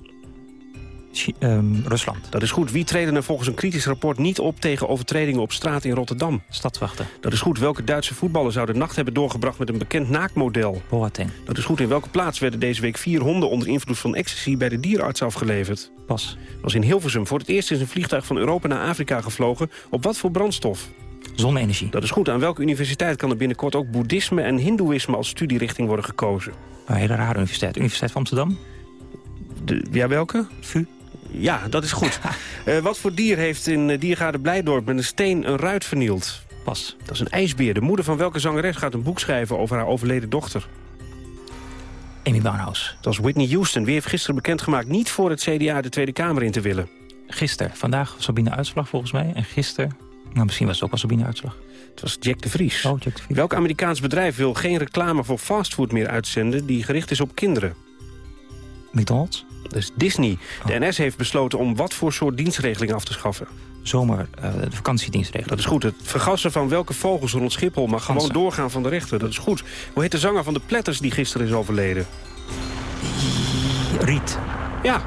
Ehm, Rusland. Dat is goed. Wie treden er volgens een kritisch rapport niet op tegen overtredingen op straat in Rotterdam? Stadswachten. Dat is goed. Welke Duitse voetballer zou de nacht hebben doorgebracht met een bekend naakmodel? Boateng. Dat is goed. In welke plaats werden deze week vier honden onder invloed van ecstasy bij de dierenarts afgeleverd? Pas. Was in Hilversum. Voor het eerst is een vliegtuig van Europa naar Afrika gevlogen. Op wat voor brandstof? Zonne-energie. Dat is goed. Aan welke universiteit kan er binnenkort ook boeddhisme en hindoeïsme als studierichting worden gekozen? Een hele rare universiteit. Universiteit van Amsterdam? De, ja, welke? VU. Ja, dat is goed. uh, wat voor dier heeft in uh, Diergaarde Blijdorp met een steen een ruit vernield? Pas. Dat is een ijsbeer. De moeder van welke zangeres gaat een boek schrijven over haar overleden dochter? Amy Winehouse. Dat is Whitney Houston. Wie heeft gisteren bekendgemaakt niet voor het CDA de Tweede Kamer in te willen? Gisteren. Vandaag Sabine Uitslag volgens mij. En gisteren, nou misschien was het ook wel Sabine Uitslag. Het was Jack de Vries. Oh, Jack de Vries. Welk Amerikaans bedrijf wil geen reclame voor fastfood meer uitzenden... die gericht is op kinderen? McDonald's? Is Disney. De NS heeft besloten om wat voor soort dienstregeling af te schaffen? Zomer, uh, de vakantiedienstregeling. Dat is goed. Het vergassen van welke vogels rond Schiphol mag gewoon doorgaan van de rechter. Dat is goed. Hoe heet de zanger van de Platters die gisteren is overleden? Riet. Ja,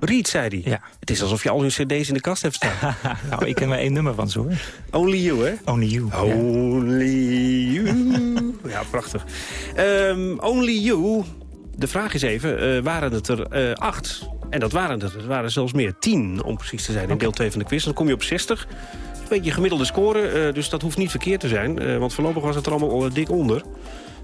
Riet, zei hij. Ja. Het is alsof je al hun cd's in de kast hebt staan. nou, ik ken maar één nummer van zo. hoor. Only You, hè? Only You. Only You. ja, prachtig. Um, only You. De vraag is even, uh, waren het er uh, acht? En dat waren het. Er waren zelfs meer. Tien, om precies te zijn, in okay. deel 2 van de quiz. Dan kom je op 60. Een beetje gemiddelde score, uh, dus dat hoeft niet verkeerd te zijn. want voorlopig was het er allemaal dik onder.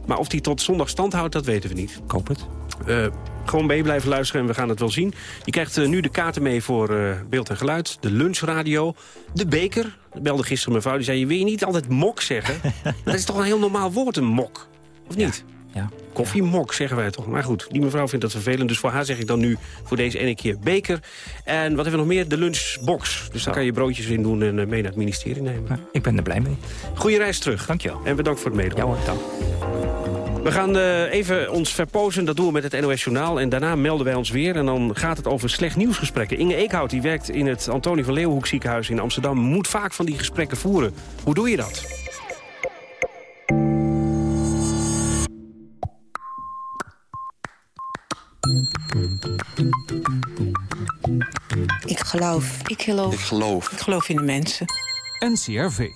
Maar of die tot zondag stand houdt, dat weten we niet. Ik hoop het. Uh, gewoon mee blijven luisteren en we gaan het wel zien. Je krijgt uh, nu de kaarten mee voor uh, beeld en geluid. De lunchradio. De beker. Ik belde gisteren mevrouw. Die zei, je wil je niet altijd mok zeggen? dat is toch een heel normaal woord, een mok? Of niet? Ja. Ja. Koffiemok zeggen wij toch. Maar goed, die mevrouw vindt dat vervelend. Dus voor haar zeg ik dan nu voor deze ene keer beker. En wat hebben we nog meer? De lunchbox. Dus daar kan je broodjes in doen en mee naar het ministerie nemen. Ja, ik ben er blij mee. Goeie reis terug. Dankjewel. En bedankt voor het meedoen. Ja hoor, dank. We gaan uh, even ons verpozen, dat doen we met het NOS Journaal. En daarna melden wij ons weer en dan gaat het over slecht nieuwsgesprekken. Inge Eekhout, die werkt in het Antonie van Leeuwenhoek ziekenhuis in Amsterdam... moet vaak van die gesprekken voeren. Hoe doe je dat? Ik geloof. Ik geloof. Ik geloof. Ik geloof in de mensen. NCRV.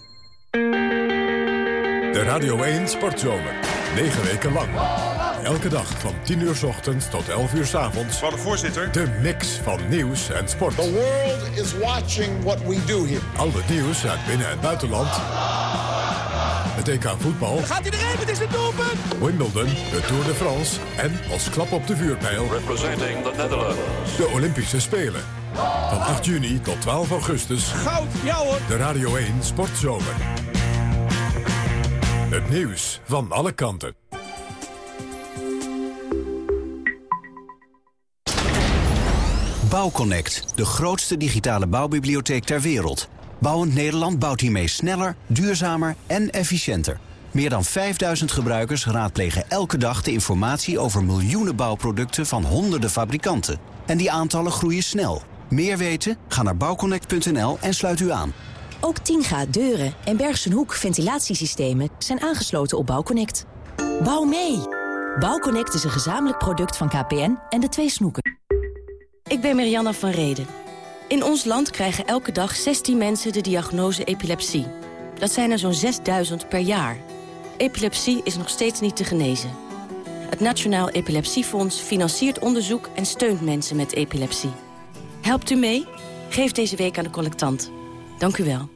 De Radio 1 Sportzomer. 9 weken lang. Elke dag van 10 uur s ochtends tot 11 uur s avonds. Van de voorzitter. De mix van nieuws en sport. The world is watching what we do here. Al het nieuws uit binnen- en buitenland. Het EK voetbal. Gaat hij erin? Het is een doelpunt! Wimbledon, de Tour de France. En als klap op de vuurpijl. Representing the Netherlands. De Olympische Spelen. Van 8 juni tot 12 augustus. Goud, ja hoor. De Radio 1 Sportzomer. Het nieuws van alle kanten. Bouwconnect, de grootste digitale bouwbibliotheek ter wereld. Bouwend Nederland bouwt hiermee sneller, duurzamer en efficiënter. Meer dan 5000 gebruikers raadplegen elke dag de informatie over miljoenen bouwproducten van honderden fabrikanten. En die aantallen groeien snel. Meer weten? Ga naar bouwconnect.nl en sluit u aan. Ook Tinga deuren en Bergsenhoek ventilatiesystemen zijn aangesloten op Bouwconnect. Bouw mee! Bouwconnect is een gezamenlijk product van KPN en de twee snoeken. Ik ben Marianne van Reden. In ons land krijgen elke dag 16 mensen de diagnose epilepsie. Dat zijn er zo'n 6000 per jaar. Epilepsie is nog steeds niet te genezen. Het Nationaal Epilepsiefonds financiert onderzoek en steunt mensen met epilepsie. Helpt u mee? Geef deze week aan de collectant. Dank u wel.